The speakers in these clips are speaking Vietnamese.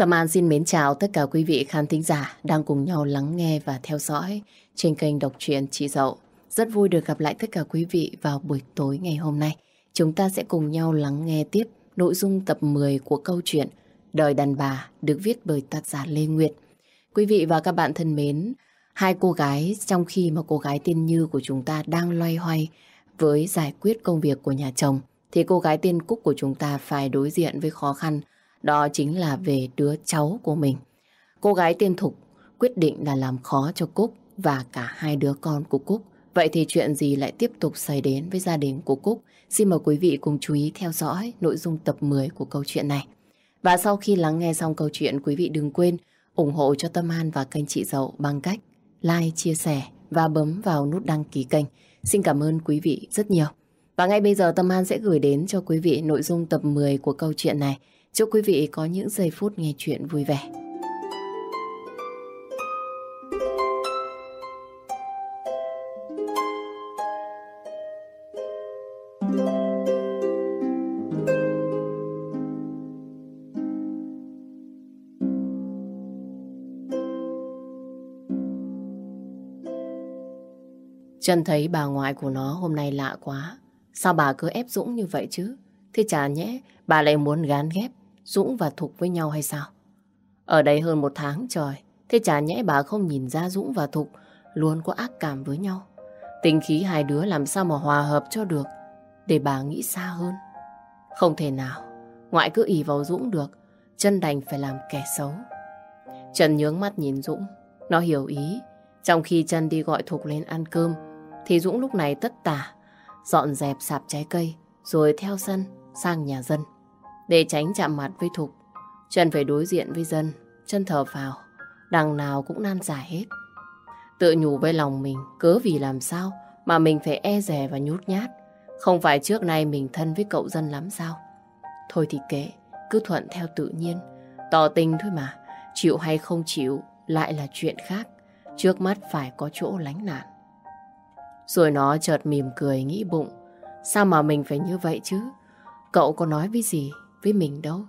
Tâm An xin mến chào tất cả quý vị khán thính giả đang cùng nhau lắng nghe và theo dõi trên kênh đọc truyện Chị Dậu. Rất vui được gặp lại tất cả quý vị vào buổi tối ngày hôm nay. Chúng ta sẽ cùng nhau lắng nghe tiếp nội dung tập 10 của câu chuyện Đời đàn bà được viết bởi tác giả Lê Nguyệt. Quý vị và các bạn thân mến, hai cô gái trong khi mà cô gái tên Như của chúng ta đang loay hoay với giải quyết công việc của nhà chồng thì cô gái tên Cúc của chúng ta phải đối diện với khó khăn đó chính là về đứa cháu của mình. Cô gái tên Thục quyết định là làm khó cho Cúc và cả hai đứa con của Cúc. Vậy thì chuyện gì lại tiếp tục xảy đến với gia đình của Cúc? Xin mời quý vị cùng chú ý theo dõi nội dung tập 10 của câu chuyện này. Và sau khi lắng nghe xong câu chuyện, quý vị đừng quên ủng hộ cho Tâm An và kênh chị Dậu bằng cách like, chia sẻ và bấm vào nút đăng ký kênh. Xin cảm ơn quý vị rất nhiều. Và ngay bây giờ Tâm An sẽ gửi đến cho quý vị nội dung tập 10 của câu chuyện này. Chúc quý vị có những giây phút nghe chuyện vui vẻ. Trân thấy bà ngoại của nó hôm nay lạ quá. Sao bà cứ ép Dũng như vậy chứ? Thế chả nhẽ bà lại muốn gán ghép Dũng và Thục với nhau hay sao? Ở đây hơn một tháng trời, thế chả nhẽ bà không nhìn ra Dũng và Thục luôn có ác cảm với nhau. Tình khí hai đứa làm sao mà hòa hợp cho được, để bà nghĩ xa hơn. Không thể nào, ngoại cứ ỉ vào Dũng được, chân đành phải làm kẻ xấu. Trần nhướng mắt nhìn Dũng, nó hiểu ý. Trong khi chân đi gọi Thục lên ăn cơm, thì Dũng lúc này tất tả, dọn dẹp sạp trái cây, rồi theo sân sang nhà dân. Để tránh chạm mặt với Thục, Trần phải đối diện với dân, chân thở vào, đằng nào cũng nan giải hết. Tự nhủ với lòng mình, cớ vì làm sao mà mình phải e rè và nhút nhát. Không phải trước nay mình thân với cậu dân lắm sao? Thôi thì kệ, cứ thuận theo tự nhiên. Tỏ tình thôi mà, chịu hay không chịu lại là chuyện khác. Trước mắt phải có chỗ lánh nạn. Rồi nó chợt mỉm cười nghĩ bụng. Sao mà mình phải như vậy chứ? Cậu có nói với gì với mình đâu.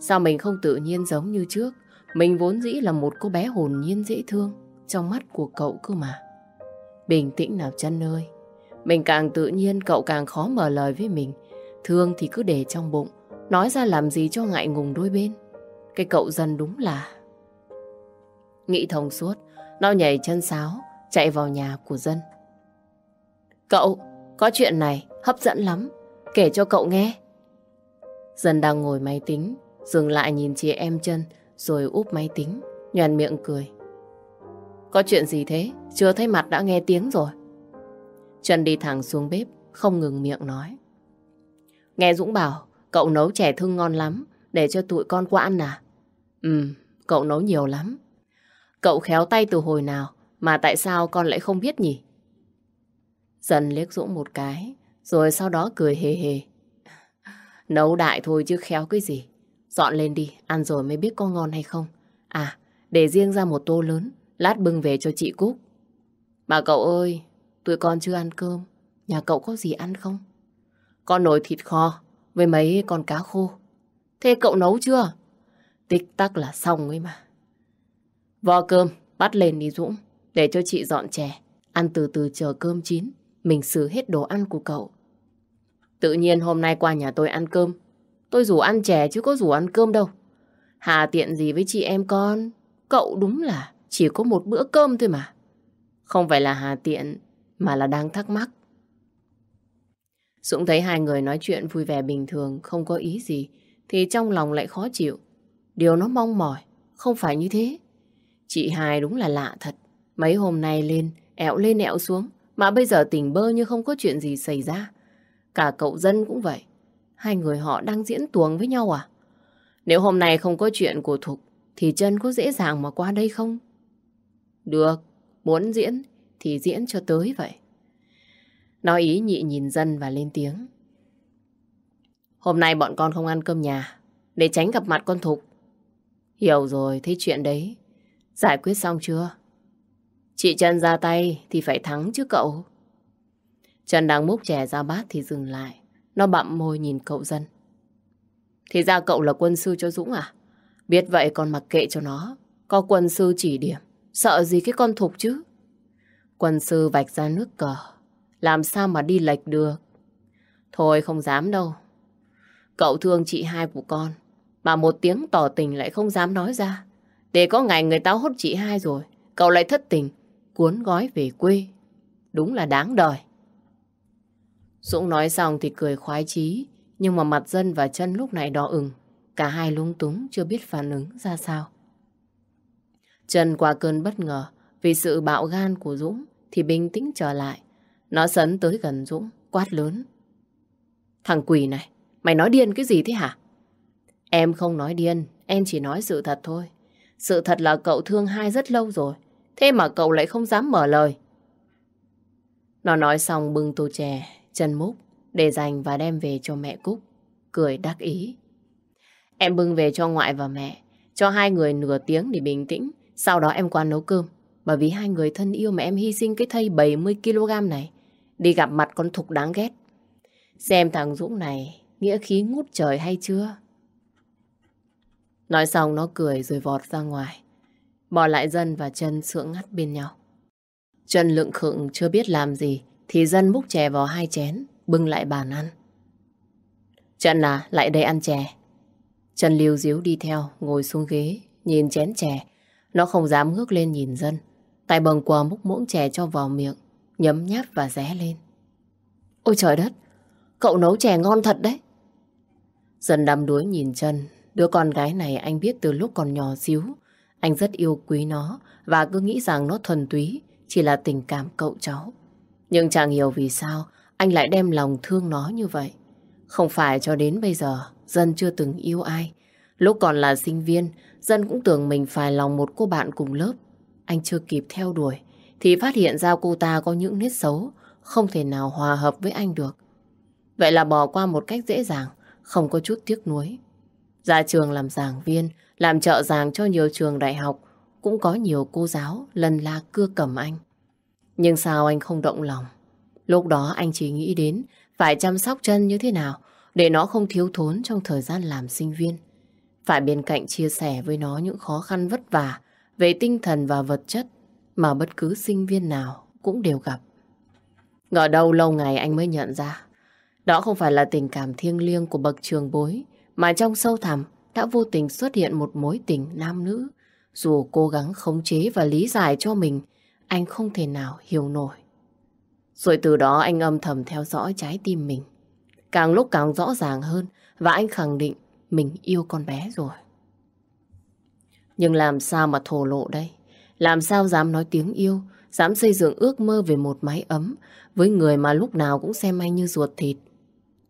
Sao mình không tự nhiên giống như trước? Mình vốn dĩ là một cô bé hồn nhiên dễ thương trong mắt của cậu cơ mà. Bình tĩnh nào chân ơi. Mình càng tự nhiên cậu càng khó mở lời với mình. Thương thì cứ để trong bụng. Nói ra làm gì cho ngại ngùng đôi bên. Cái cậu dần đúng là... Nghĩ thông suốt, nó nhảy chân sáo, chạy vào nhà của dân. Cậu, có chuyện này hấp dẫn lắm. Kể cho cậu nghe. Dân đang ngồi máy tính, dừng lại nhìn chị em chân, rồi úp máy tính, nhoàn miệng cười. Có chuyện gì thế? Chưa thấy mặt đã nghe tiếng rồi. Trần đi thẳng xuống bếp, không ngừng miệng nói. Nghe Dũng bảo, cậu nấu chè thương ngon lắm, để cho tụi con qua ăn à? Ừ, cậu nấu nhiều lắm. Cậu khéo tay từ hồi nào, mà tại sao con lại không biết nhỉ? Dần liếc Dũng một cái, rồi sau đó cười hề hề. Nấu đại thôi chứ khéo cái gì. Dọn lên đi, ăn rồi mới biết có ngon hay không. À, để riêng ra một tô lớn, lát bưng về cho chị Cúc. Bà cậu ơi, tụi con chưa ăn cơm. Nhà cậu có gì ăn không? Có nồi thịt kho với mấy con cá khô. Thế cậu nấu chưa? Tích tắc là xong ấy mà. Vò cơm, bắt lên đi Dũng. Để cho chị dọn chè. Ăn từ từ chờ cơm chín. Mình xử hết đồ ăn của cậu. Tự nhiên hôm nay qua nhà tôi ăn cơm. Tôi rủ ăn chè chứ có rủ ăn cơm đâu. Hà tiện gì với chị em con? Cậu đúng là chỉ có một bữa cơm thôi mà. Không phải là hà tiện, mà là đang thắc mắc. Dũng thấy hai người nói chuyện vui vẻ bình thường, không có ý gì, thì trong lòng lại khó chịu. Điều nó mong mỏi, không phải như thế. Chị hai đúng là lạ thật. Mấy hôm nay lên, ẹo lên ẹo xuống, mà bây giờ tỉnh bơ như không có chuyện gì xảy ra. Cả cậu dân cũng vậy. Hai người họ đang diễn tuồng với nhau à? Nếu hôm nay không có chuyện của Thục, thì chân có dễ dàng mà qua đây không? Được, muốn diễn thì diễn cho tới vậy. Nói ý nhị nhìn dân và lên tiếng. Hôm nay bọn con không ăn cơm nhà, để tránh gặp mặt con Thục. Hiểu rồi, thế chuyện đấy, giải quyết xong chưa? Chị chân ra tay thì phải thắng chứ cậu. Trần đang múc chè ra bát thì dừng lại. Nó bặm môi nhìn cậu dân. Thì ra cậu là quân sư cho Dũng à? Biết vậy còn mặc kệ cho nó. Có quân sư chỉ điểm. Sợ gì cái con thục chứ? Quân sư vạch ra nước cờ. Làm sao mà đi lệch được? Thôi không dám đâu. Cậu thương chị hai của con. Mà một tiếng tỏ tình lại không dám nói ra. Để có ngày người ta hốt chị hai rồi. Cậu lại thất tình. Cuốn gói về quê. Đúng là đáng đời. Dũng nói xong thì cười khoái chí. Nhưng mà mặt dân và chân lúc này đỏ ửng. Cả hai lung túng chưa biết phản ứng ra sao. Trần qua cơn bất ngờ vì sự bạo gan của Dũng thì bình tĩnh trở lại. Nó sấn tới gần Dũng, quát lớn. Thằng quỷ này, mày nói điên cái gì thế hả? Em không nói điên, em chỉ nói sự thật thôi. Sự thật là cậu thương hai rất lâu rồi, thế mà cậu lại không dám mở lời. Nó nói xong bưng tô chè, chân múc, để dành và đem về cho mẹ Cúc, cười đắc ý. Em bưng về cho ngoại và mẹ, cho hai người nửa tiếng để bình tĩnh, sau đó em qua nấu cơm. Bởi vì hai người thân yêu mà em hy sinh cái thây 70kg này đi gặp mặt con thục đáng ghét. Xem thằng Dũng này nghĩa khí ngút trời hay chưa? Nói xong nó cười rồi vọt ra ngoài. Bỏ lại dân và chân sượng ngắt bên nhau. Chân lượng khựng chưa biết làm gì thì dân múc chè vào hai chén bưng lại bàn ăn. Chân à, lại đây ăn chè. Trần liều diếu đi theo, ngồi xuống ghế, nhìn chén chè. Nó không dám ngước lên nhìn dân. Tay bồng quờ múc muỗng chè cho vào miệng, nhấm nháp và ré lên. Ôi trời đất, cậu nấu chè ngon thật đấy. Dân đắm đuối nhìn chân, đứa con gái này anh biết từ lúc còn nhỏ xíu. Anh rất yêu quý nó và cứ nghĩ rằng nó thuần túy, chỉ là tình cảm cậu cháu. Nhưng chẳng hiểu vì sao anh lại đem lòng thương nó như vậy. Không phải cho đến bây giờ Dân chưa từng yêu ai. Lúc còn là sinh viên, Dân cũng tưởng mình phải lòng một cô bạn cùng lớp. Anh chưa kịp theo đuổi, thì phát hiện ra cô ta có những nét xấu, không thể nào hòa hợp với anh được. Vậy là bỏ qua một cách dễ dàng, không có chút tiếc nuối. Ra trường làm giảng viên, làm trợ giảng cho nhiều trường đại học, cũng có nhiều cô giáo lần la cưa cầm anh. Nhưng sao anh không động lòng? Lúc đó anh chỉ nghĩ đến phải chăm sóc chân như thế nào để nó không thiếu thốn trong thời gian làm sinh viên. Phải bên cạnh chia sẻ với nó những khó khăn vất vả về tinh thần và vật chất mà bất cứ sinh viên nào cũng đều gặp. Ngờ đâu lâu ngày anh mới nhận ra đó không phải là tình cảm thiêng liêng của bậc trường bối mà trong sâu thẳm đã vô tình xuất hiện một mối tình nam nữ. Dù cố gắng khống chế và lý giải cho mình, anh không thể nào hiểu nổi. Rồi từ đó anh âm thầm theo dõi trái tim mình. Càng lúc càng rõ ràng hơn và anh khẳng định mình yêu con bé rồi. Nhưng làm sao mà thổ lộ đây? Làm sao dám nói tiếng yêu, dám xây dựng ước mơ về một mái ấm với người mà lúc nào cũng xem anh như ruột thịt.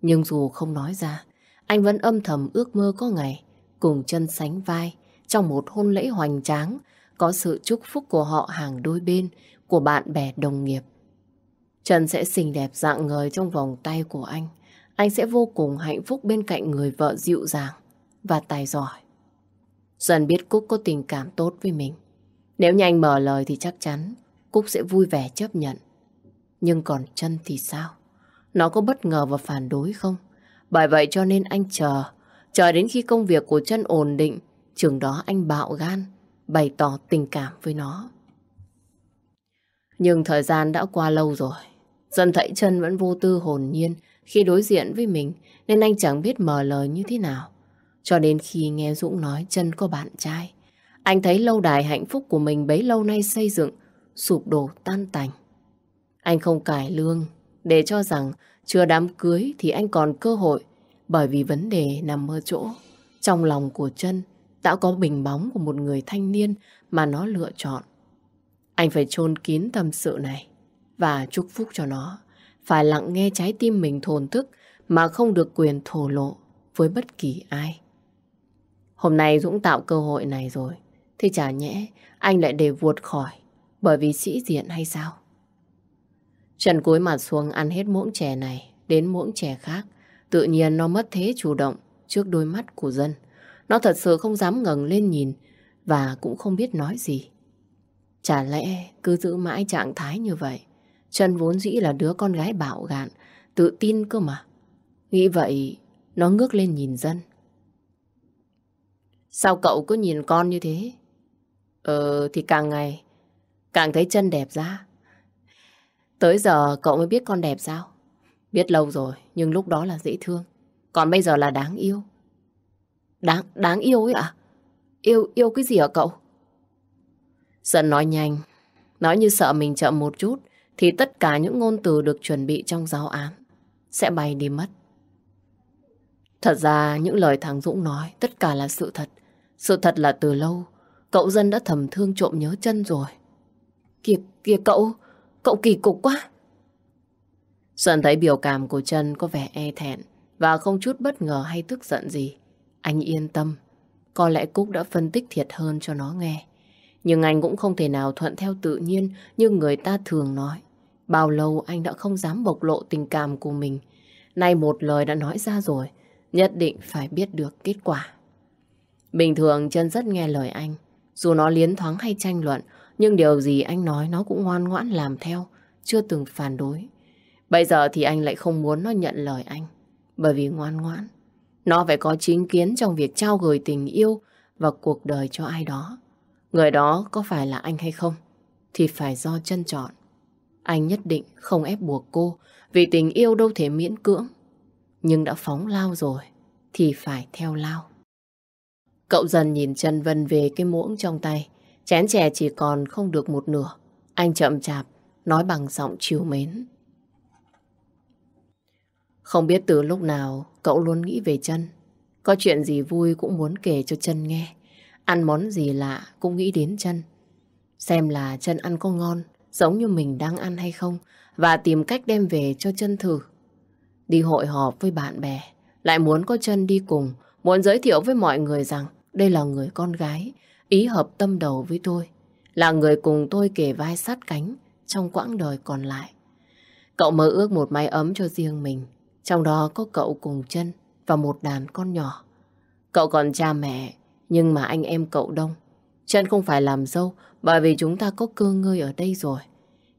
Nhưng dù không nói ra, anh vẫn âm thầm ước mơ có ngày cùng chân sánh vai trong một hôn lễ hoành tráng có sự chúc phúc của họ hàng đôi bên, của bạn bè đồng nghiệp. Trần sẽ xinh đẹp dạng người trong vòng tay của anh. Anh sẽ vô cùng hạnh phúc bên cạnh người vợ dịu dàng và tài giỏi. Dần biết Cúc có tình cảm tốt với mình. Nếu như anh mở lời thì chắc chắn Cúc sẽ vui vẻ chấp nhận. Nhưng còn chân thì sao? Nó có bất ngờ và phản đối không? Bởi vậy cho nên anh chờ. Chờ đến khi công việc của chân ổn định, chừng đó anh bạo gan, bày tỏ tình cảm với nó. Nhưng thời gian đã qua lâu rồi. Dần thấy chân vẫn vô tư hồn nhiên khi đối diện với mình nên anh chẳng biết mở lời như thế nào. Cho đến khi nghe Dũng nói chân có bạn trai, anh thấy lâu đài hạnh phúc của mình bấy lâu nay xây dựng, sụp đổ tan tành. Anh không cải lương để cho rằng chưa đám cưới thì anh còn cơ hội bởi vì vấn đề nằm ở chỗ trong lòng của chân đã có bình bóng của một người thanh niên mà nó lựa chọn. Anh phải chôn kín tâm sự này và chúc phúc cho nó phải lặng nghe trái tim mình thồn thức mà không được quyền thổ lộ với bất kỳ ai. Hôm nay Dũng tạo cơ hội này rồi, thì chả nhẽ anh lại để vuột khỏi bởi vì sĩ diện hay sao? Trần cúi mặt xuống ăn hết muỗng chè này đến muỗng chè khác, tự nhiên nó mất thế chủ động trước đôi mắt của dân. Nó thật sự không dám ngẩng lên nhìn và cũng không biết nói gì. Chả lẽ cứ giữ mãi trạng thái như vậy Trân vốn dĩ là đứa con gái bạo gạn, tự tin cơ mà. Nghĩ vậy, nó ngước lên nhìn dân. Sao cậu cứ nhìn con như thế? Ờ thì càng ngày càng thấy chân đẹp ra. Tới giờ cậu mới biết con đẹp sao? Biết lâu rồi, nhưng lúc đó là dễ thương. Còn bây giờ là đáng yêu. Đáng, đáng yêu ấy ạ? Yêu, yêu cái gì hả cậu? Dân nói nhanh, nói như sợ mình chậm một chút, thì tất cả những ngôn từ được chuẩn bị trong giáo án sẽ bay đi mất. Thật ra những lời thằng Dũng nói tất cả là sự thật. Sự thật là từ lâu, cậu dân đã thầm thương trộm nhớ chân rồi. Kìa, kìa cậu, cậu kỳ cục quá. Xuân thấy biểu cảm của chân có vẻ e thẹn và không chút bất ngờ hay tức giận gì. Anh yên tâm, có lẽ Cúc đã phân tích thiệt hơn cho nó nghe. Nhưng anh cũng không thể nào thuận theo tự nhiên như người ta thường nói. Bao lâu anh đã không dám bộc lộ tình cảm của mình. Nay một lời đã nói ra rồi, nhất định phải biết được kết quả. Bình thường chân rất nghe lời anh. Dù nó liến thoáng hay tranh luận, nhưng điều gì anh nói nó cũng ngoan ngoãn làm theo, chưa từng phản đối. Bây giờ thì anh lại không muốn nó nhận lời anh, bởi vì ngoan ngoãn. Nó phải có chính kiến trong việc trao gửi tình yêu và cuộc đời cho ai đó. Người đó có phải là anh hay không, thì phải do chân chọn. Anh nhất định không ép buộc cô, vì tình yêu đâu thể miễn cưỡng. Nhưng đã phóng lao rồi, thì phải theo lao. Cậu dần nhìn chân Vân về cái muỗng trong tay. Chén chè chỉ còn không được một nửa. Anh chậm chạp, nói bằng giọng chiều mến. Không biết từ lúc nào cậu luôn nghĩ về chân. Có chuyện gì vui cũng muốn kể cho chân nghe. Ăn món gì lạ cũng nghĩ đến chân. Xem là chân ăn có ngon, giống như mình đang ăn hay không. Và tìm cách đem về cho chân thử. Đi hội họp với bạn bè. Lại muốn có chân đi cùng. Muốn giới thiệu với mọi người rằng đây là người con gái. Ý hợp tâm đầu với tôi. Là người cùng tôi kể vai sát cánh trong quãng đời còn lại. Cậu mơ ước một mái ấm cho riêng mình. Trong đó có cậu cùng chân và một đàn con nhỏ. Cậu còn cha mẹ, nhưng mà anh em cậu đông. Chân không phải làm dâu bởi vì chúng ta có cơ ngơi ở đây rồi.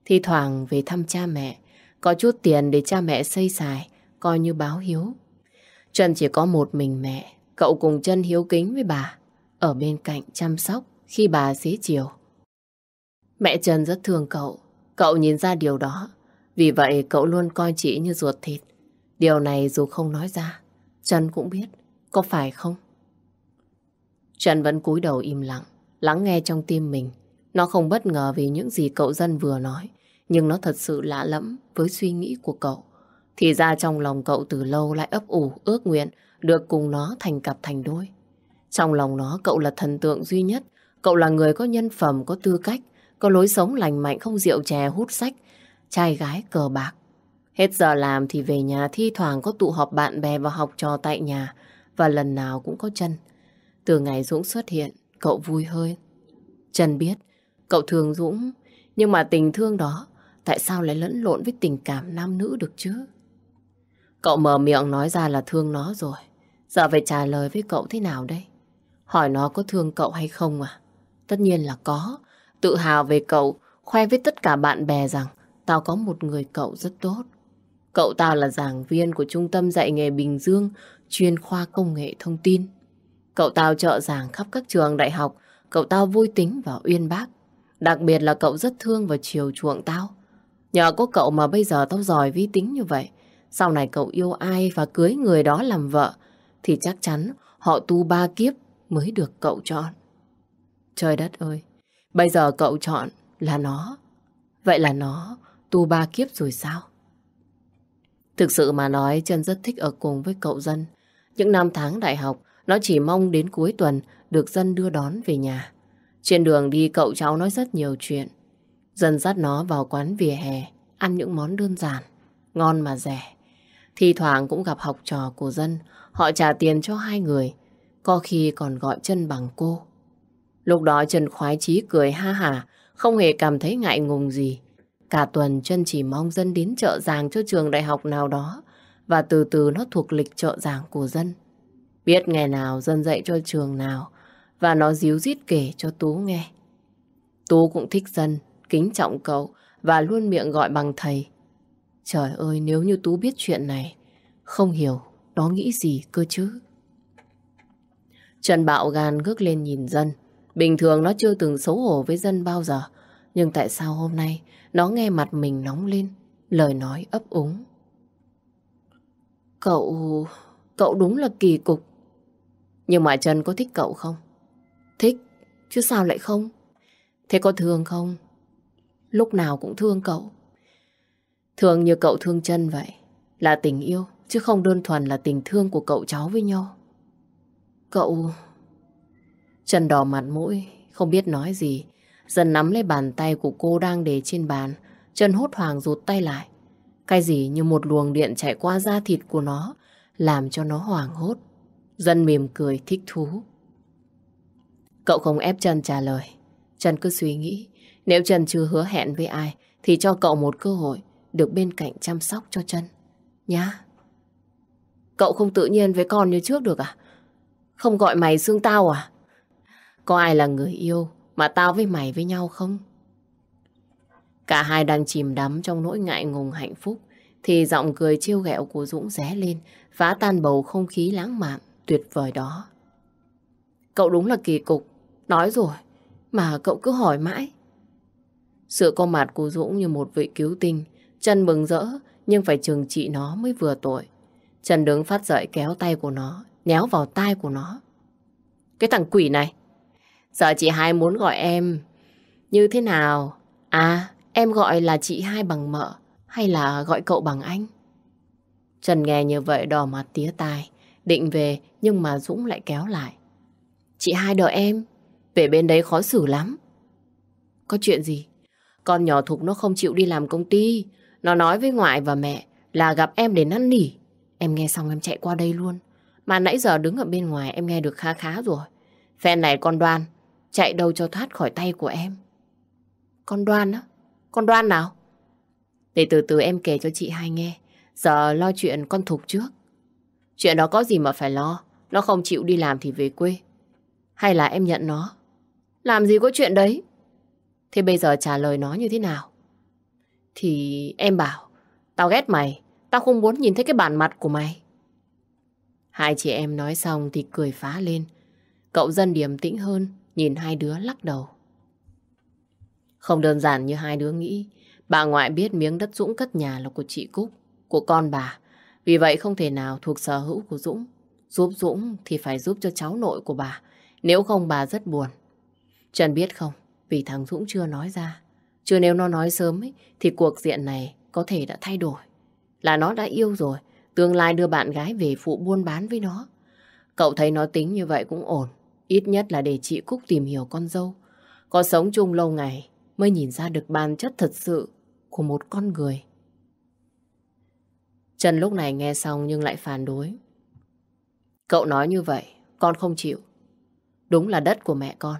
Thì thoảng về thăm cha mẹ, có chút tiền để cha mẹ xây xài, coi như báo hiếu. Trần chỉ có một mình mẹ, cậu cùng chân hiếu kính với bà, ở bên cạnh chăm sóc khi bà xế chiều. Mẹ Trần rất thương cậu, cậu nhìn ra điều đó. Vì vậy cậu luôn coi chị như ruột thịt. Điều này dù không nói ra, Trần cũng biết, có phải không? Trần vẫn cúi đầu im lặng, lắng nghe trong tim mình. Nó không bất ngờ vì những gì cậu dân vừa nói, nhưng nó thật sự lạ lẫm với suy nghĩ của cậu. Thì ra trong lòng cậu từ lâu lại ấp ủ, ước nguyện được cùng nó thành cặp thành đôi. Trong lòng nó cậu là thần tượng duy nhất, cậu là người có nhân phẩm, có tư cách, có lối sống lành mạnh, không rượu chè, hút sách, trai gái cờ bạc. Hết giờ làm thì về nhà thi thoảng có tụ họp bạn bè và học trò tại nhà và lần nào cũng có chân. Từ ngày Dũng xuất hiện, cậu vui hơi. Trần biết, cậu thương Dũng, nhưng mà tình thương đó tại sao lại lẫn lộn với tình cảm nam nữ được chứ? Cậu mở miệng nói ra là thương nó rồi. Giờ phải trả lời với cậu thế nào đây? Hỏi nó có thương cậu hay không à? Tất nhiên là có. Tự hào về cậu, khoe với tất cả bạn bè rằng tao có một người cậu rất tốt. Cậu ta là giảng viên của trung tâm dạy nghề Bình Dương, chuyên khoa công nghệ thông tin. Cậu ta trợ giảng khắp các trường đại học, cậu ta vui tính và uyên bác. Đặc biệt là cậu rất thương và chiều chuộng tao. Nhờ có cậu mà bây giờ tao giỏi vi tính như vậy. Sau này cậu yêu ai và cưới người đó làm vợ, thì chắc chắn họ tu ba kiếp mới được cậu chọn. Trời đất ơi, bây giờ cậu chọn là nó. Vậy là nó tu ba kiếp rồi sao? Thực sự mà nói, chân rất thích ở cùng với cậu Dân. Những năm tháng đại học, nó chỉ mong đến cuối tuần được Dân đưa đón về nhà. Trên đường đi cậu cháu nói rất nhiều chuyện. Dân dắt nó vào quán vỉa hè, ăn những món đơn giản, ngon mà rẻ. Thì thoảng cũng gặp học trò của Dân, họ trả tiền cho hai người, có khi còn gọi chân bằng cô. Lúc đó Trần khoái chí cười ha hả, không hề cảm thấy ngại ngùng gì. Cả tuần chân chỉ mong dân đến chợ giàng cho trường đại học nào đó và từ từ nó thuộc lịch chợ giàng của dân. Biết ngày nào dân dạy cho trường nào và nó díu dít kể cho Tú nghe. Tú cũng thích dân, kính trọng cậu và luôn miệng gọi bằng thầy. Trời ơi nếu như Tú biết chuyện này, không hiểu nó nghĩ gì cơ chứ. Trần bạo gan ngước lên nhìn dân. Bình thường nó chưa từng xấu hổ với dân bao giờ. Nhưng tại sao hôm nay nó nghe mặt mình nóng lên, lời nói ấp úng. Cậu... cậu đúng là kỳ cục. Nhưng mà Trần có thích cậu không? Thích, chứ sao lại không? Thế có thương không? Lúc nào cũng thương cậu. Thương như cậu thương chân vậy. Là tình yêu, chứ không đơn thuần là tình thương của cậu cháu với nhau. Cậu... Trần đỏ mặt mũi, không biết nói gì. Dần nắm lấy bàn tay của cô đang để trên bàn. chân hốt hoàng rụt tay lại. Cái gì như một luồng điện chạy qua da thịt của nó, làm cho nó hoảng hốt. Dân mỉm cười thích thú. Cậu không ép Trần trả lời. Trần cứ suy nghĩ, nếu Trần chưa hứa hẹn với ai, thì cho cậu một cơ hội được bên cạnh chăm sóc cho Trần. Nhá. Cậu không tự nhiên với con như trước được à? Không gọi mày xương tao à? Có ai là người yêu mà tao với mày với nhau không? Cả hai đang chìm đắm trong nỗi ngại ngùng hạnh phúc thì giọng cười trêu ghẹo của Dũng ré lên phá tan bầu không khí lãng mạn tuyệt vời đó. Cậu đúng là kỳ cục. Nói rồi, mà cậu cứ hỏi mãi. Sự có mặt của Dũng như một vị cứu tinh. Trần mừng rỡ, nhưng phải trừng trị nó mới vừa tội. Trần đứng phát dậy kéo tay của nó, néo vào tai của nó. Cái thằng quỷ này, giờ chị hai muốn gọi em như thế nào? À, em gọi là chị hai bằng mợ, hay là gọi cậu bằng anh? Trần nghe như vậy đỏ mặt tía tai, định về nhưng mà Dũng lại kéo lại. Chị hai đợi em, về bên đấy khó xử lắm. Có chuyện gì? Con nhỏ Thục nó không chịu đi làm công ty. Nó nói với ngoại và mẹ là gặp em để năn nỉ. Em nghe xong em chạy qua đây luôn. Mà nãy giờ đứng ở bên ngoài em nghe được khá khá rồi. Phen này con đoan, chạy đâu cho thoát khỏi tay của em. Con đoan á? Con đoan nào? Để từ từ em kể cho chị hai nghe. Giờ lo chuyện con Thục trước. Chuyện đó có gì mà phải lo. Nó không chịu đi làm thì về quê. Hay là em nhận nó? Làm gì có chuyện đấy? Thế bây giờ trả lời nó như thế nào? Thì em bảo, tao ghét mày, tao không muốn nhìn thấy cái bản mặt của mày. Hai chị em nói xong thì cười phá lên. Cậu dân điềm tĩnh hơn, nhìn hai đứa lắc đầu. Không đơn giản như hai đứa nghĩ. Bà ngoại biết miếng đất Dũng cất nhà là của chị Cúc, của con bà. Vì vậy không thể nào thuộc sở hữu của Dũng. Giúp Dũng thì phải giúp cho cháu nội của bà. Nếu không bà rất buồn. Trần biết không, vì thằng Dũng chưa nói ra. chưa nếu nó nói sớm ấy, thì cuộc diện này có thể đã thay đổi. Là nó đã yêu rồi, tương lai đưa bạn gái về phụ buôn bán với nó. Cậu thấy nó tính như vậy cũng ổn. Ít nhất là để chị Cúc tìm hiểu con dâu. Có sống chung lâu ngày mới nhìn ra được bản chất thật sự của một con người. Trần lúc này nghe xong nhưng lại phản đối. Cậu nói như vậy, con không chịu. Đúng là đất của mẹ con.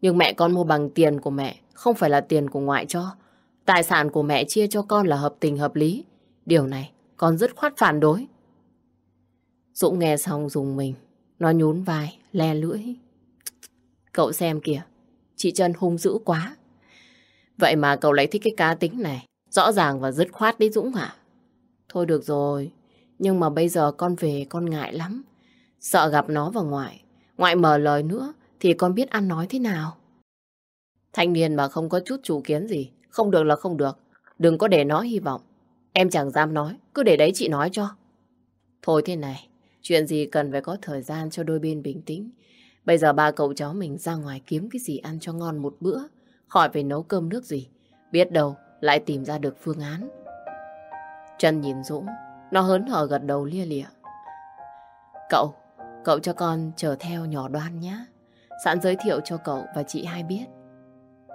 Nhưng mẹ con mua bằng tiền của mẹ, không phải là tiền của ngoại cho. Tài sản của mẹ chia cho con là hợp tình hợp lý. Điều này con rất khoát phản đối. Dũng nghe xong dùng mình. Nó nhún vai, le lưỡi. Cậu xem kìa, chị Trân hung dữ quá. Vậy mà cậu lại thích cái cá tính này. Rõ ràng và dứt khoát đấy Dũng hả? Thôi được rồi, nhưng mà bây giờ con về con ngại lắm. Sợ gặp nó vào ngoại. Ngoại mở lời nữa thì con biết ăn nói thế nào. Thanh niên mà không có chút chủ kiến gì. Không được là không được. Đừng có để nó hy vọng. Em chẳng dám nói. Cứ để đấy chị nói cho. Thôi thế này. Chuyện gì cần phải có thời gian cho đôi bên bình tĩnh. Bây giờ ba cậu cháu mình ra ngoài kiếm cái gì ăn cho ngon một bữa. Khỏi phải nấu cơm nước gì. Biết đâu lại tìm ra được phương án. Trân nhìn Dũng. Nó hớn hở gật đầu lia lịa. Cậu, cậu cho con chờ theo nhỏ đoan nhé. Sẵn giới thiệu cho cậu và chị hai biết.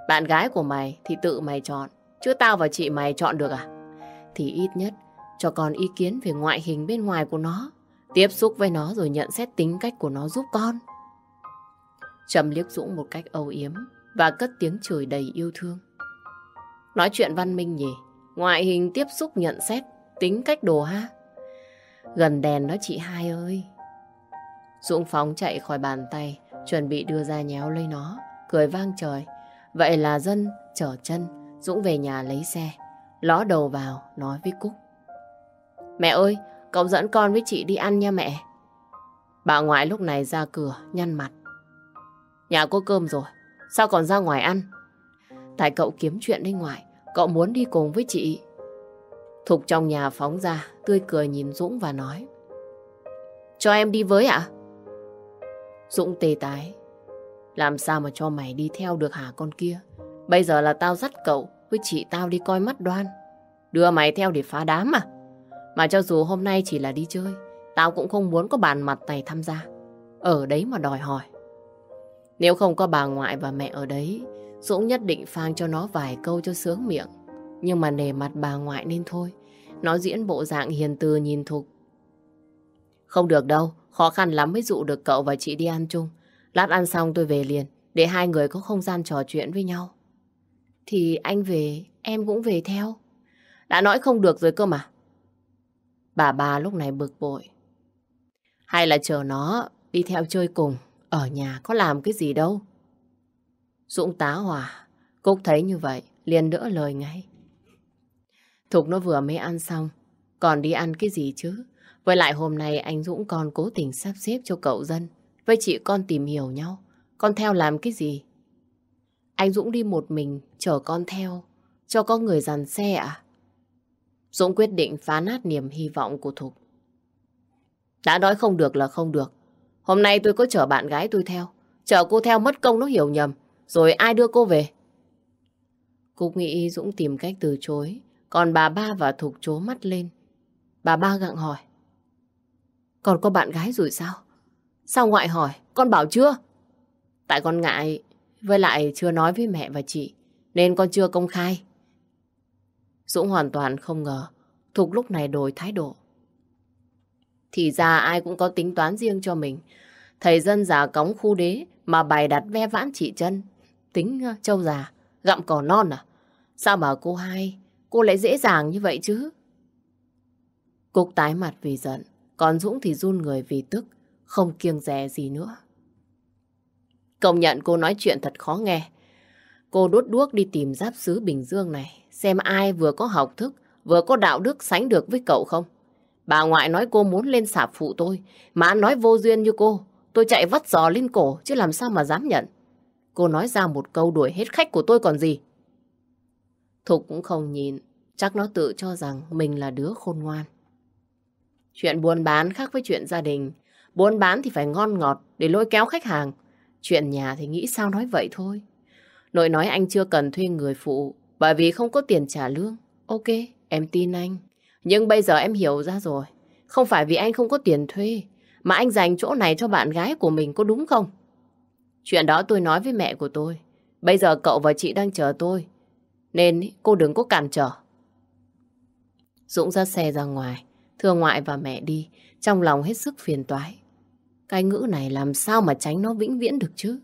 Bạn gái của mày thì tự mày chọn. Chứ tao và chị mày chọn được à? Thì ít nhất cho con ý kiến về ngoại hình bên ngoài của nó. Tiếp xúc với nó rồi nhận xét tính cách của nó giúp con. Trầm liếc Dũng một cách âu yếm và cất tiếng chửi đầy yêu thương. Nói chuyện văn minh nhỉ? Ngoại hình tiếp xúc nhận xét tính cách đồ ha? Gần đèn đó chị hai ơi. Dũng phóng chạy khỏi bàn tay, chuẩn bị đưa ra nhéo lấy nó, cười vang trời. Vậy là dân chở chân, Dũng về nhà lấy xe, ló đầu vào, nói với Cúc. Mẹ ơi, cậu dẫn con với chị đi ăn nha mẹ. Bà ngoại lúc này ra cửa, nhăn mặt. Nhà có cơm rồi, sao còn ra ngoài ăn? Tại cậu kiếm chuyện bên ngoài, cậu muốn đi cùng với chị. Thục trong nhà phóng ra, tươi cười nhìn Dũng và nói. Cho em đi với ạ? Dũng tê tái. Làm sao mà cho mày đi theo được hả con kia? Bây giờ là tao dắt cậu với chị tao đi coi mắt đoan. Đưa mày theo để phá đám à? Mà cho dù hôm nay chỉ là đi chơi, tao cũng không muốn có bàn mặt này tham gia. Ở đấy mà đòi hỏi. Nếu không có bà ngoại và mẹ ở đấy, Dũng nhất định phang cho nó vài câu cho sướng miệng. Nhưng mà nề mặt bà ngoại nên thôi. Nó diễn bộ dạng hiền từ nhìn thục. Không được đâu, khó khăn lắm mới dụ được cậu và chị đi ăn chung. Lát ăn xong tôi về liền, để hai người có không gian trò chuyện với nhau. Thì anh về, em cũng về theo. Đã nói không được rồi cơ mà. Bà bà lúc này bực bội. Hay là chờ nó đi theo chơi cùng, ở nhà có làm cái gì đâu. Dũng tá hỏa, Cúc thấy như vậy, liền đỡ lời ngay. Thục nó vừa mới ăn xong, còn đi ăn cái gì chứ? Với lại hôm nay anh Dũng còn cố tình sắp xếp cho cậu dân với chị con tìm hiểu nhau. Con theo làm cái gì? Anh Dũng đi một mình, chở con theo, cho có người dàn xe à? Dũng quyết định phá nát niềm hy vọng của Thục. Đã nói không được là không được. Hôm nay tôi có chở bạn gái tôi theo. Chở cô theo mất công nó hiểu nhầm. Rồi ai đưa cô về? Cúc nghĩ Dũng tìm cách từ chối. Còn bà ba và Thục chố mắt lên. Bà ba gặng hỏi. Còn có bạn gái rồi sao? Sao ngoại hỏi? Con bảo chưa? Tại con ngại, với lại chưa nói với mẹ và chị, nên con chưa công khai. Dũng hoàn toàn không ngờ Thục lúc này đổi thái độ. Thì ra ai cũng có tính toán riêng cho mình. Thầy dân già cống khu đế mà bày đặt ve vãn chị chân. Tính uh, trâu già, gặm cỏ non à? Sao mà cô hai, cô lại dễ dàng như vậy chứ? Cúc tái mặt vì giận, còn Dũng thì run người vì tức, không kiêng dè gì nữa. Công nhận cô nói chuyện thật khó nghe. Cô đốt đuốc đi tìm giáp sứ Bình Dương này, xem ai vừa có học thức, vừa có đạo đức sánh được với cậu không. Bà ngoại nói cô muốn lên sạp phụ tôi, mà nói vô duyên như cô. Tôi chạy vắt giò lên cổ, chứ làm sao mà dám nhận. Cô nói ra một câu đuổi hết khách của tôi còn gì. Thục cũng không nhìn, chắc nó tự cho rằng mình là đứa khôn ngoan. Chuyện buôn bán khác với chuyện gia đình. Buôn bán thì phải ngon ngọt để lôi kéo khách hàng. Chuyện nhà thì nghĩ sao nói vậy thôi. Nội nói anh chưa cần thuê người phụ bởi vì không có tiền trả lương. Ok, em tin anh. Nhưng bây giờ em hiểu ra rồi. Không phải vì anh không có tiền thuê mà anh dành chỗ này cho bạn gái của mình có đúng không? Chuyện đó tôi nói với mẹ của tôi. Bây giờ cậu và chị đang chờ tôi. Nên cô đừng có cản trở. Dũng ra xe ra ngoài. Thưa ngoại và mẹ đi. Trong lòng hết sức phiền toái. Cái ngữ này làm sao mà tránh nó vĩnh viễn được chứ?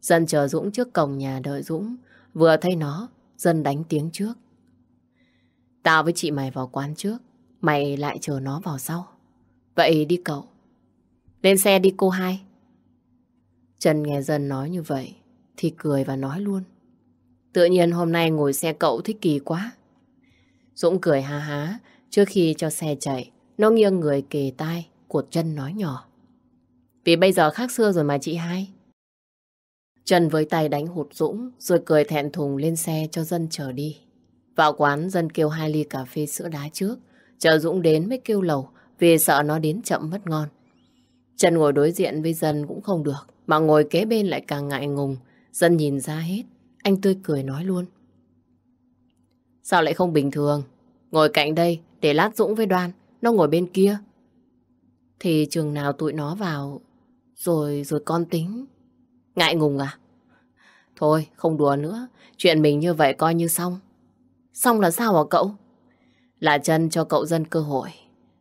Dân chờ Dũng trước cổng nhà đợi Dũng. Vừa thấy nó, dân đánh tiếng trước. Tao với chị mày vào quán trước. Mày lại chờ nó vào sau. Vậy đi cậu. Lên xe đi cô hai. Trần nghe dân nói như vậy thì cười và nói luôn. Tự nhiên hôm nay ngồi xe cậu thích kỳ quá. Dũng cười ha há trước khi cho xe chạy. Nó nghiêng người kề tai, cuột chân nói nhỏ. Vì bây giờ khác xưa rồi mà chị hai. Trần với tay đánh hụt Dũng, rồi cười thẹn thùng lên xe cho dân chờ đi. Vào quán dân kêu hai ly cà phê sữa đá trước. Chờ Dũng đến mới kêu lầu vì sợ nó đến chậm mất ngon. Trần ngồi đối diện với dân cũng không được mà ngồi kế bên lại càng ngại ngùng. Dân nhìn ra hết. Anh tươi cười nói luôn. Sao lại không bình thường? Ngồi cạnh đây để lát Dũng với Đoan. Nó ngồi bên kia. Thì trường nào tụi nó vào rồi rồi con tính. Ngại ngùng à? Thôi, không đùa nữa. Chuyện mình như vậy coi như xong. Xong là sao hả cậu? Là chân cho cậu dân cơ hội.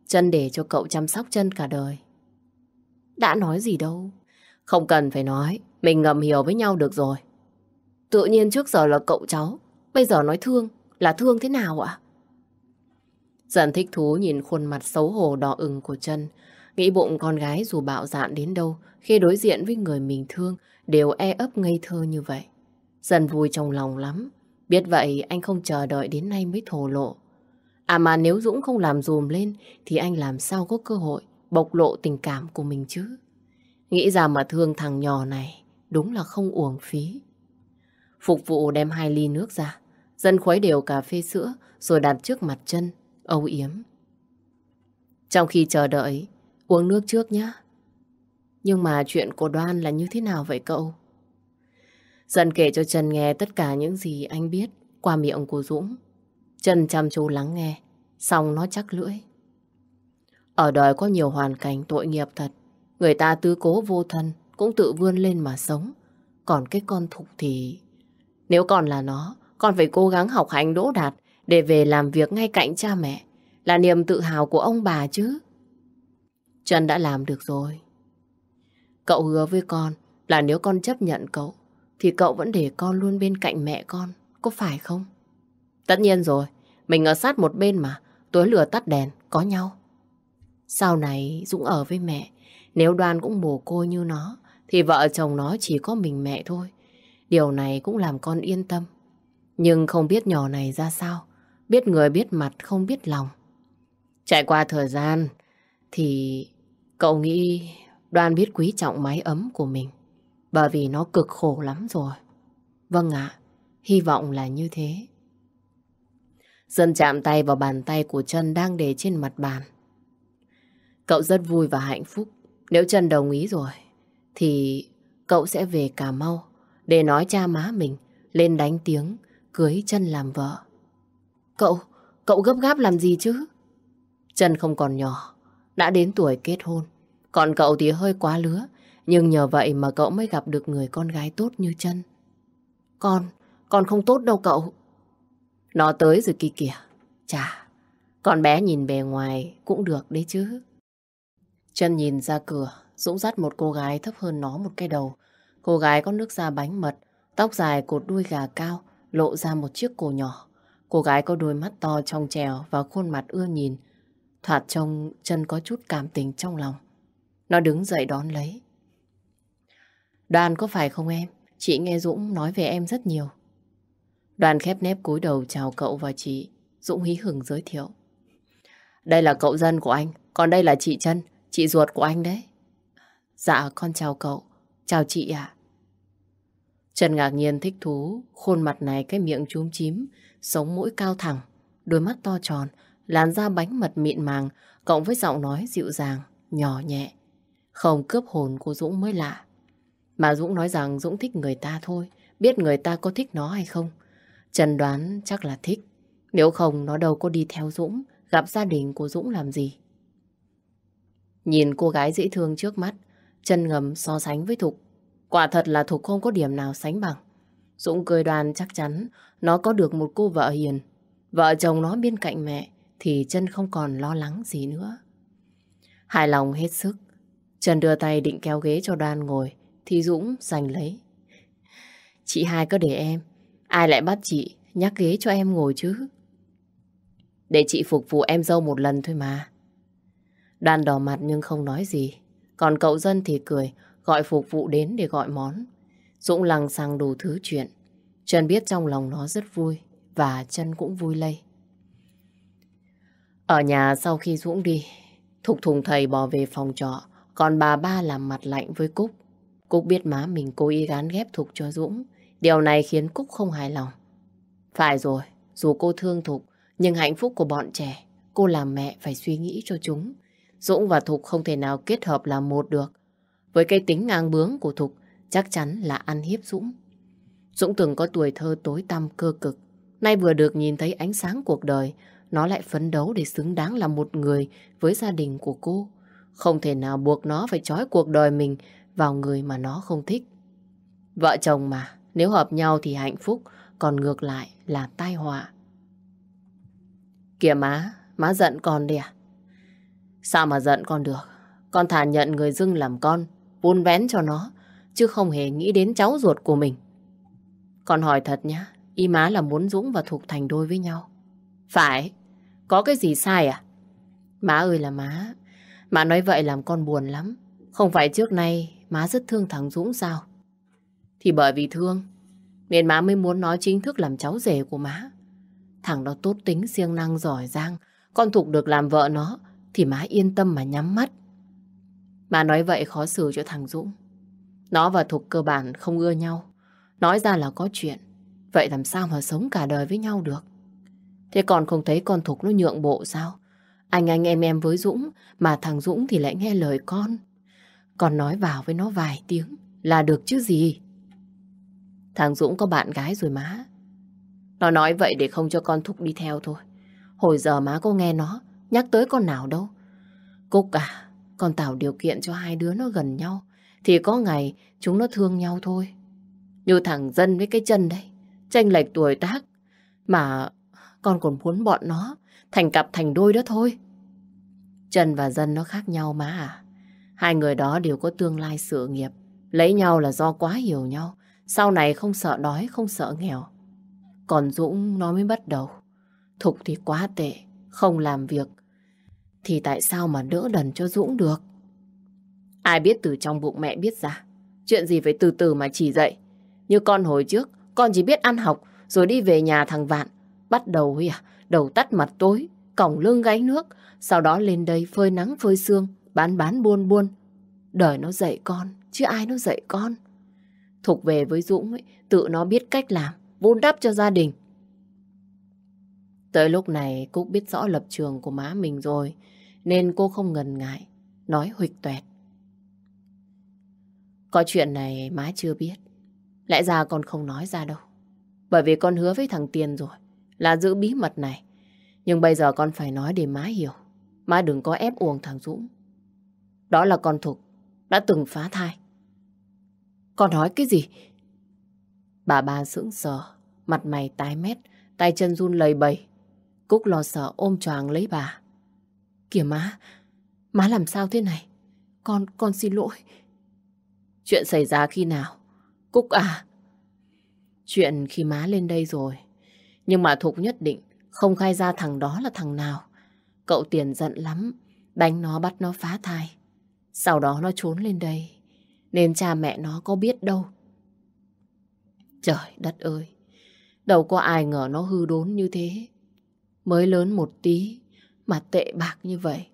Chân để cho cậu chăm sóc chân cả đời. Đã nói gì đâu. Không cần phải nói. Mình ngầm hiểu với nhau được rồi. Tự nhiên trước giờ là cậu cháu. Bây giờ nói thương. Là thương thế nào ạ? Dần thích thú nhìn khuôn mặt xấu hổ đỏ ửng của chân. Nghĩ bụng con gái dù bạo dạn đến đâu khi đối diện với người mình thương đều e ấp ngây thơ như vậy. Dần vui trong lòng lắm. Biết vậy anh không chờ đợi đến nay mới thổ lộ. À mà nếu Dũng không làm dùm lên thì anh làm sao có cơ hội bộc lộ tình cảm của mình chứ. Nghĩ ra mà thương thằng nhỏ này đúng là không uổng phí. Phục vụ đem hai ly nước ra, dân khuấy đều cà phê sữa rồi đặt trước mặt chân, âu yếm. Trong khi chờ đợi, uống nước trước nhé. Nhưng mà chuyện của Đoan là như thế nào vậy cậu? Dân kể cho Trần nghe tất cả những gì anh biết qua miệng của Dũng. Trần chăm chú lắng nghe, xong nó chắc lưỡi. Ở đời có nhiều hoàn cảnh tội nghiệp thật. Người ta tứ cố vô thân, cũng tự vươn lên mà sống. Còn cái con thục thì... Nếu còn là nó, con phải cố gắng học hành đỗ đạt để về làm việc ngay cạnh cha mẹ. Là niềm tự hào của ông bà chứ. Trần đã làm được rồi. Cậu hứa với con là nếu con chấp nhận cậu, thì cậu vẫn để con luôn bên cạnh mẹ con, có phải không? Tất nhiên rồi, mình ở sát một bên mà, tối lửa tắt đèn, có nhau. Sau này Dũng ở với mẹ, nếu đoan cũng mồ côi như nó, thì vợ chồng nó chỉ có mình mẹ thôi. Điều này cũng làm con yên tâm. Nhưng không biết nhỏ này ra sao, biết người biết mặt không biết lòng. Trải qua thời gian, thì cậu nghĩ đoan biết quý trọng mái ấm của mình. Bởi vì nó cực khổ lắm rồi. Vâng ạ, hy vọng là như thế. Dân chạm tay vào bàn tay của chân đang để trên mặt bàn. Cậu rất vui và hạnh phúc. Nếu Trân đồng ý rồi, thì cậu sẽ về Cà Mau để nói cha má mình lên đánh tiếng cưới chân làm vợ. Cậu, cậu gấp gáp làm gì chứ? Trân không còn nhỏ, đã đến tuổi kết hôn. Còn cậu thì hơi quá lứa, nhưng nhờ vậy mà cậu mới gặp được người con gái tốt như chân Con, con không tốt đâu cậu. Nó tới rồi kia kìa. Chà, con bé nhìn bề ngoài cũng được đấy chứ. Chân nhìn ra cửa, Dũng dắt một cô gái thấp hơn nó một cái đầu. Cô gái có nước da bánh mật, tóc dài cột đuôi gà cao, lộ ra một chiếc cổ nhỏ. Cô gái có đôi mắt to trong trèo và khuôn mặt ưa nhìn. Thoạt trông chân có chút cảm tình trong lòng. Nó đứng dậy đón lấy. Đoàn có phải không em? Chị nghe Dũng nói về em rất nhiều. Đoàn khép nép cúi đầu chào cậu và chị. Dũng hí hửng giới thiệu. Đây là cậu dân của anh, còn đây là chị Trân, chị ruột của anh đấy. Dạ, con chào cậu. Chào chị ạ. Trần ngạc nhiên thích thú, khuôn mặt này cái miệng chúm chím, sống mũi cao thẳng, đôi mắt to tròn, làn da bánh mật mịn màng, cộng với giọng nói dịu dàng, nhỏ nhẹ. Không cướp hồn của Dũng mới lạ. Mà Dũng nói rằng Dũng thích người ta thôi, biết người ta có thích nó hay không. Trần đoán chắc là thích. Nếu không nó đâu có đi theo Dũng, gặp gia đình của Dũng làm gì. Nhìn cô gái dễ thương trước mắt, chân ngầm so sánh với Thục. Quả thật là Thục không có điểm nào sánh bằng. Dũng cười đoàn chắc chắn nó có được một cô vợ hiền. Vợ chồng nó bên cạnh mẹ thì chân không còn lo lắng gì nữa. Hài lòng hết sức. Trần đưa tay định kéo ghế cho đoàn ngồi thì Dũng giành lấy. Chị hai cứ để em. Ai lại bắt chị nhắc ghế cho em ngồi chứ? Để chị phục vụ em dâu một lần thôi mà. Đan đỏ mặt nhưng không nói gì. Còn cậu dân thì cười, gọi phục vụ đến để gọi món. Dũng lằng sang đủ thứ chuyện. Trần biết trong lòng nó rất vui, và chân cũng vui lây. Ở nhà sau khi Dũng đi, Thục thùng thầy bỏ về phòng trọ, còn bà ba làm mặt lạnh với Cúc. Cúc biết má mình cố ý gán ghép Thục cho Dũng. Điều này khiến Cúc không hài lòng. Phải rồi, dù cô thương Thục, nhưng hạnh phúc của bọn trẻ, cô làm mẹ phải suy nghĩ cho chúng. Dũng và Thục không thể nào kết hợp làm một được. Với cái tính ngang bướng của Thục, chắc chắn là ăn hiếp Dũng. Dũng từng có tuổi thơ tối tăm cơ cực. Nay vừa được nhìn thấy ánh sáng cuộc đời, nó lại phấn đấu để xứng đáng là một người với gia đình của cô. Không thể nào buộc nó phải trói cuộc đời mình vào người mà nó không thích. Vợ chồng mà, nếu hợp nhau thì hạnh phúc, còn ngược lại là tai họa. Kìa má, má giận con đi à? Sao mà giận con được? Con thả nhận người dưng làm con, vun vén cho nó, chứ không hề nghĩ đến cháu ruột của mình. Con hỏi thật nhá, y má là muốn Dũng và Thục thành đôi với nhau. Phải, có cái gì sai à? Má ơi là má, má nói vậy làm con buồn lắm. Không phải trước nay má rất thương thằng Dũng sao? Thì bởi vì thương, nên má mới muốn nói chính thức làm cháu rể của má. Thằng đó tốt tính, siêng năng, giỏi giang. Con Thục được làm vợ nó, thì má yên tâm mà nhắm mắt. má nói vậy khó xử cho thằng Dũng. Nó và Thục cơ bản không ưa nhau. Nói ra là có chuyện. Vậy làm sao mà sống cả đời với nhau được? Thế còn không thấy con Thục nó nhượng bộ sao? Anh anh em em với Dũng, mà thằng Dũng thì lại nghe lời con. Còn nói vào với nó vài tiếng là được chứ gì. Thằng Dũng có bạn gái rồi má. Nó nói vậy để không cho con Thục đi theo thôi. Hồi giờ má có nghe nó nhắc tới con nào đâu. Cúc à, con tạo điều kiện cho hai đứa nó gần nhau. Thì có ngày chúng nó thương nhau thôi. Như thằng Dân với cái chân đây. Tranh lệch tuổi tác. Mà con còn muốn bọn nó thành cặp thành đôi đó thôi. Trần và Dân nó khác nhau má à. Hai người đó đều có tương lai sự nghiệp. Lấy nhau là do quá hiểu nhau. Sau này không sợ đói, không sợ nghèo. Còn Dũng nó mới bắt đầu. Thục thì quá tệ, không làm việc. Thì tại sao mà đỡ đần cho Dũng được? Ai biết từ trong bụng mẹ biết ra. Chuyện gì phải từ từ mà chỉ dạy. Như con hồi trước, con chỉ biết ăn học, rồi đi về nhà thằng Vạn. Bắt đầu à, đầu tắt mặt tối, còng lưng gáy nước, sau đó lên đây phơi nắng phơi sương, bán bán buôn buôn. Đời nó dạy con, chứ ai nó dạy con. Thục về với Dũng ấy, tự nó biết cách làm, vun đắp cho gia đình. Tới lúc này Cúc biết rõ lập trường của má mình rồi, nên cô không ngần ngại, nói huỵch tuẹt. Có chuyện này má chưa biết, lẽ ra con không nói ra đâu. Bởi vì con hứa với thằng Tiền rồi, là giữ bí mật này. Nhưng bây giờ con phải nói để má hiểu. Má đừng có ép uổng thằng Dũng. Đó là con Thục, đã từng phá thai. Con nói cái gì? Bà ba sững sờ, mặt mày tái mét, tay chân run lầy bầy. Cúc lo sợ ôm choàng lấy bà. Kìa má, má làm sao thế này? Con, con xin lỗi. Chuyện xảy ra khi nào? Cúc à? Chuyện khi má lên đây rồi. Nhưng mà Thục nhất định không khai ra thằng đó là thằng nào. Cậu tiền giận lắm, đánh nó bắt nó phá thai. Sau đó nó trốn lên đây, nên cha mẹ nó có biết đâu. Trời đất ơi, đâu có ai ngờ nó hư đốn như thế. Mới lớn một tí mà tệ bạc như vậy.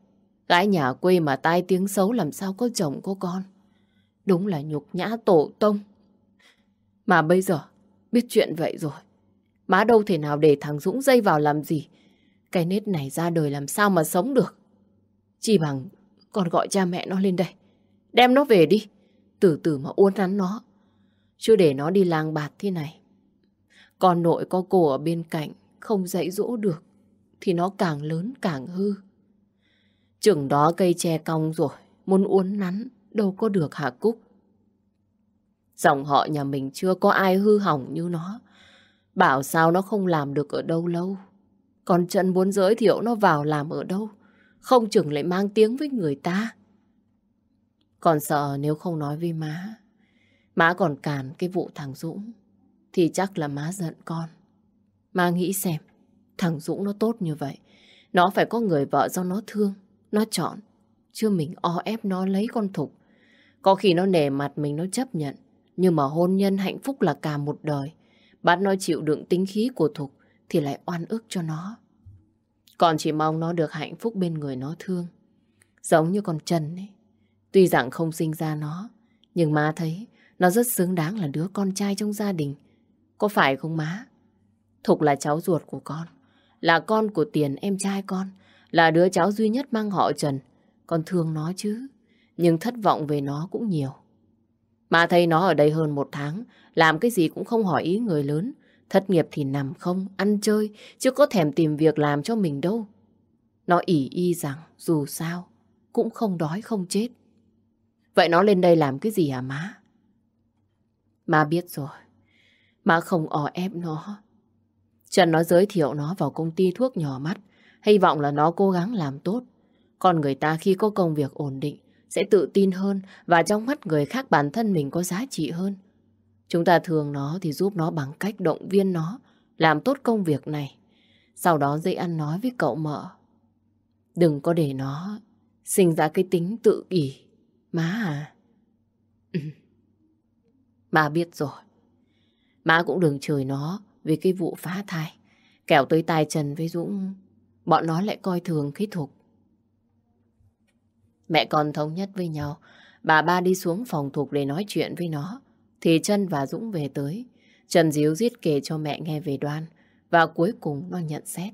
Gái nhà quê mà tai tiếng xấu làm sao có chồng có con. Đúng là nhục nhã tổ tông. Mà bây giờ biết chuyện vậy rồi. Má đâu thể nào để thằng Dũng dây vào làm gì. Cái nết này ra đời làm sao mà sống được. Chỉ bằng con gọi cha mẹ nó lên đây. Đem nó về đi. Từ từ mà uốn nắn nó. Chứ để nó đi lang bạt thế này. Con nội có cô ở bên cạnh không dạy dỗ được thì nó càng lớn càng hư. Chừng đó cây tre cong rồi, muốn uốn nắn, đâu có được hả Cúc. Dòng họ nhà mình chưa có ai hư hỏng như nó. Bảo sao nó không làm được ở đâu lâu. Còn chân muốn giới thiệu nó vào làm ở đâu. Không chừng lại mang tiếng với người ta. Còn sợ nếu không nói với má. Má còn cản cái vụ thằng Dũng. Thì chắc là má giận con. Má nghĩ xem. Thằng Dũng nó tốt như vậy. Nó phải có người vợ do nó thương. Nó chọn. Chứ mình o ép nó lấy con Thục. Có khi nó nề mặt mình, nó chấp nhận. Nhưng mà hôn nhân hạnh phúc là cả một đời. Bắt nó chịu đựng tính khí của Thục thì lại oan ức cho nó. Còn chỉ mong nó được hạnh phúc bên người nó thương. Giống như con Trần ấy. Tuy rằng không sinh ra nó, nhưng má thấy nó rất xứng đáng là đứa con trai trong gia đình. Có phải không má? Thục là cháu ruột của con. Là con của Tiền em trai con. Là đứa cháu duy nhất mang họ Trần. Con thương nó chứ. Nhưng thất vọng về nó cũng nhiều. Má thấy nó ở đây hơn một tháng. Làm cái gì cũng không hỏi ý người lớn. Thất nghiệp thì nằm không, ăn chơi. Chứ có thèm tìm việc làm cho mình đâu. Nó ỉ y rằng dù sao cũng không đói không chết. Vậy nó lên đây làm cái gì hả má? Má biết rồi. Má không ò ép nó. Trần nó giới thiệu nó vào công ty thuốc nhỏ mắt. Hy vọng là nó cố gắng làm tốt. Còn người ta khi có công việc ổn định sẽ tự tin hơn và trong mắt người khác bản thân mình có giá trị hơn. Chúng ta thường nó thì giúp nó bằng cách động viên nó làm tốt công việc này. Sau đó dây ăn nói với cậu mợ. Đừng có để nó sinh ra cái tính tự kỷ. Má à? Ừ. Má biết rồi. Má cũng đừng chửi nó vì cái vụ phá thai. Kẻo tới tai Trần với Dũng, bọn nó lại coi thường khí thục. Mẹ con thống nhất với nhau. Bà ba đi xuống phòng Thục để nói chuyện với nó. Thì Trân và Dũng về tới. Trần díu giết kể cho mẹ nghe về đoan. Và cuối cùng nó nhận xét.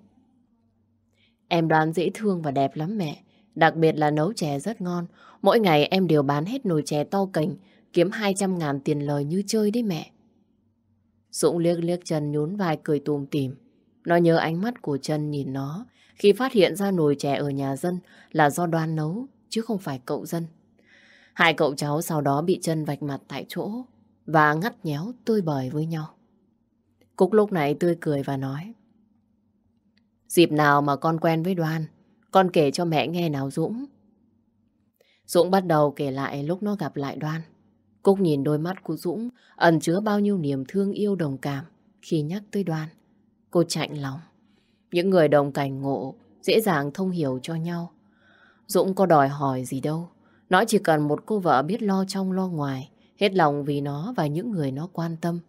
Em đoan dễ thương và đẹp lắm mẹ. Đặc biệt là nấu chè rất ngon. Mỗi ngày em đều bán hết nồi chè to cành, kiếm 200 ngàn tiền lời như chơi đấy mẹ. Dũng liếc liếc chân nhún vai cười tùm tìm. Nó nhớ ánh mắt của chân nhìn nó khi phát hiện ra nồi chè ở nhà dân là do đoan nấu, chứ không phải cậu dân. Hai cậu cháu sau đó bị chân vạch mặt tại chỗ và ngắt nhéo tươi bời với nhau. Cúc lúc này tươi cười và nói Dịp nào mà con quen với Đoan, con kể cho mẹ nghe nào Dũng. Dũng bắt đầu kể lại lúc nó gặp lại Đoan. Cúc nhìn đôi mắt của Dũng ẩn chứa bao nhiêu niềm thương yêu đồng cảm khi nhắc tới Đoan. Cô chạnh lòng. Những người đồng cảnh ngộ dễ dàng thông hiểu cho nhau. Dũng có đòi hỏi gì đâu. Nó chỉ cần một cô vợ biết lo trong lo ngoài, hết lòng vì nó và những người nó quan tâm.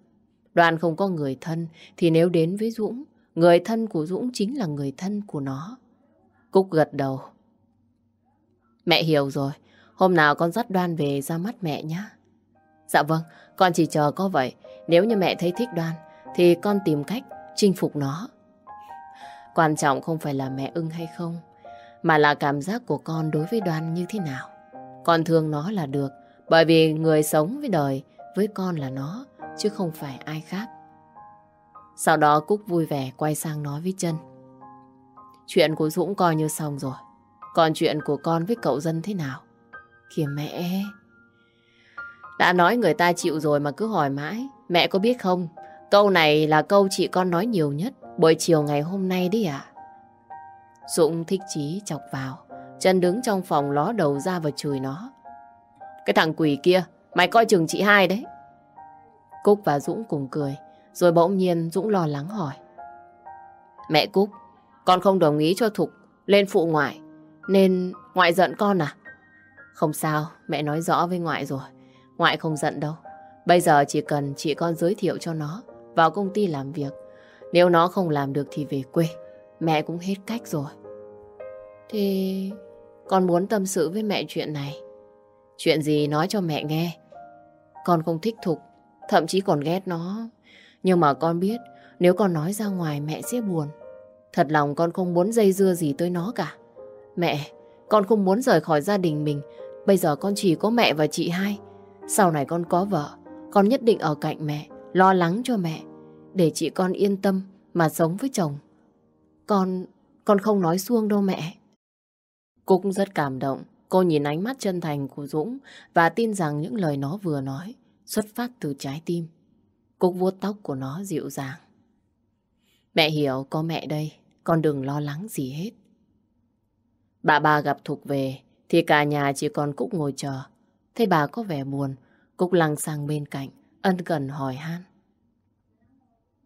Đoàn không có người thân thì nếu đến với Dũng, người thân của Dũng chính là người thân của nó. Cúc gật đầu. Mẹ hiểu rồi, hôm nào con dắt Đoan về ra mắt mẹ nhé. Dạ vâng, con chỉ chờ có vậy. Nếu như mẹ thấy thích Đoan, thì con tìm cách chinh phục nó. Quan trọng không phải là mẹ ưng hay không, mà là cảm giác của con đối với Đoan như thế nào. Con thương nó là được, bởi vì người sống với đời với con là nó, chứ không phải ai khác. Sau đó Cúc vui vẻ quay sang nói với chân. Chuyện của Dũng coi như xong rồi. Còn chuyện của con với cậu dân thế nào? Kìa mẹ... Đã nói người ta chịu rồi mà cứ hỏi mãi. Mẹ có biết không? Câu này là câu chị con nói nhiều nhất buổi chiều ngày hôm nay đấy ạ. Dũng thích chí chọc vào. Chân đứng trong phòng ló đầu ra và chửi nó. Cái thằng quỷ kia, mày coi chừng chị hai đấy. Cúc và Dũng cùng cười. Rồi bỗng nhiên Dũng lo lắng hỏi. Mẹ Cúc, con không đồng ý cho Thục lên phụ ngoại. Nên ngoại giận con à? Không sao, mẹ nói rõ với ngoại rồi. Ngoại không giận đâu. Bây giờ chỉ cần chị con giới thiệu cho nó vào công ty làm việc. Nếu nó không làm được thì về quê. Mẹ cũng hết cách rồi. Thì con muốn tâm sự với mẹ chuyện này. Chuyện gì nói cho mẹ nghe. Con không thích Thục, thậm chí còn ghét nó. Nhưng mà con biết nếu con nói ra ngoài mẹ sẽ buồn. Thật lòng con không muốn dây dưa gì tới nó cả. Mẹ, con không muốn rời khỏi gia đình mình. Bây giờ con chỉ có mẹ và chị hai. Sau này con có vợ, con nhất định ở cạnh mẹ, lo lắng cho mẹ, để chị con yên tâm mà sống với chồng. Con, con không nói xuông đâu mẹ. Cúc rất cảm động. Cô nhìn ánh mắt chân thành của Dũng và tin rằng những lời nó vừa nói xuất phát từ trái tim. Cúc vuốt tóc của nó dịu dàng. Mẹ hiểu có mẹ đây, con đừng lo lắng gì hết. Bà bà gặp Thục về thì cả nhà chỉ còn Cúc ngồi chờ. Thấy bà có vẻ buồn, Cúc lăng sang bên cạnh, ân cần hỏi han.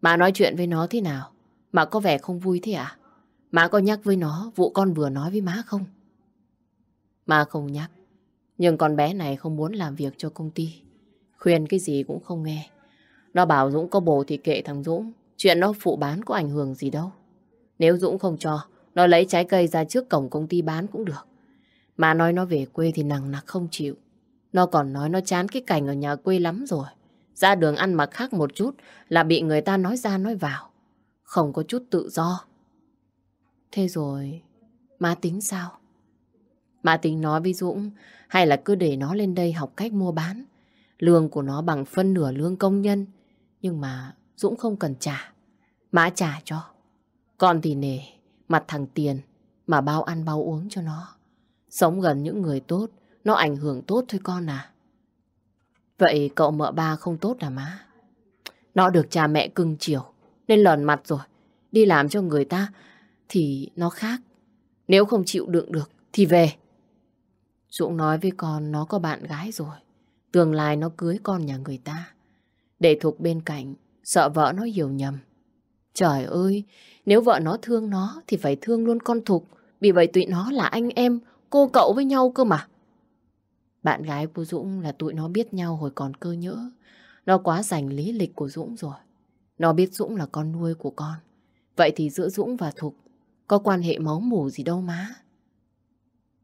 Má nói chuyện với nó thế nào? Mà có vẻ không vui thế à? Má có nhắc với nó vụ con vừa nói với má không? Mà không nhắc. Nhưng con bé này không muốn làm việc cho công ty. Khuyên cái gì cũng không nghe. Nó bảo Dũng có bồ thì kệ thằng Dũng. Chuyện nó phụ bán có ảnh hưởng gì đâu. Nếu Dũng không cho, nó lấy trái cây ra trước cổng công ty bán cũng được. Mà nói nó về quê thì nặng nặc không chịu. Nó còn nói nó chán cái cảnh ở nhà quê lắm rồi. Ra đường ăn mặc khác một chút là bị người ta nói ra nói vào. Không có chút tự do. Thế rồi, má tính sao? Mà tính nói với Dũng hay là cứ để nó lên đây học cách mua bán. Lương của nó bằng phân nửa lương công nhân. Nhưng mà Dũng không cần trả. Má trả cho. Con thì nể, mặt thằng Tiền mà bao ăn bao uống cho nó. Sống gần những người tốt, nó ảnh hưởng tốt thôi con à. Vậy cậu mợ ba không tốt à má? Nó được cha mẹ cưng chiều, nên lờn mặt rồi. Đi làm cho người ta thì nó khác. Nếu không chịu đựng được thì về. Dũng nói với con nó có bạn gái rồi. Tương lai nó cưới con nhà người ta. Để Thục bên cạnh, sợ vợ nó hiểu nhầm. Trời ơi, nếu vợ nó thương nó thì phải thương luôn con Thục. Vì vậy tụi nó là anh em, cô cậu với nhau cơ mà. Bạn gái của Dũng là tụi nó biết nhau hồi còn cơ nhỡ. Nó quá giành lý lịch của Dũng rồi. Nó biết Dũng là con nuôi của con. Vậy thì giữa Dũng và Thục có quan hệ máu mủ gì đâu má.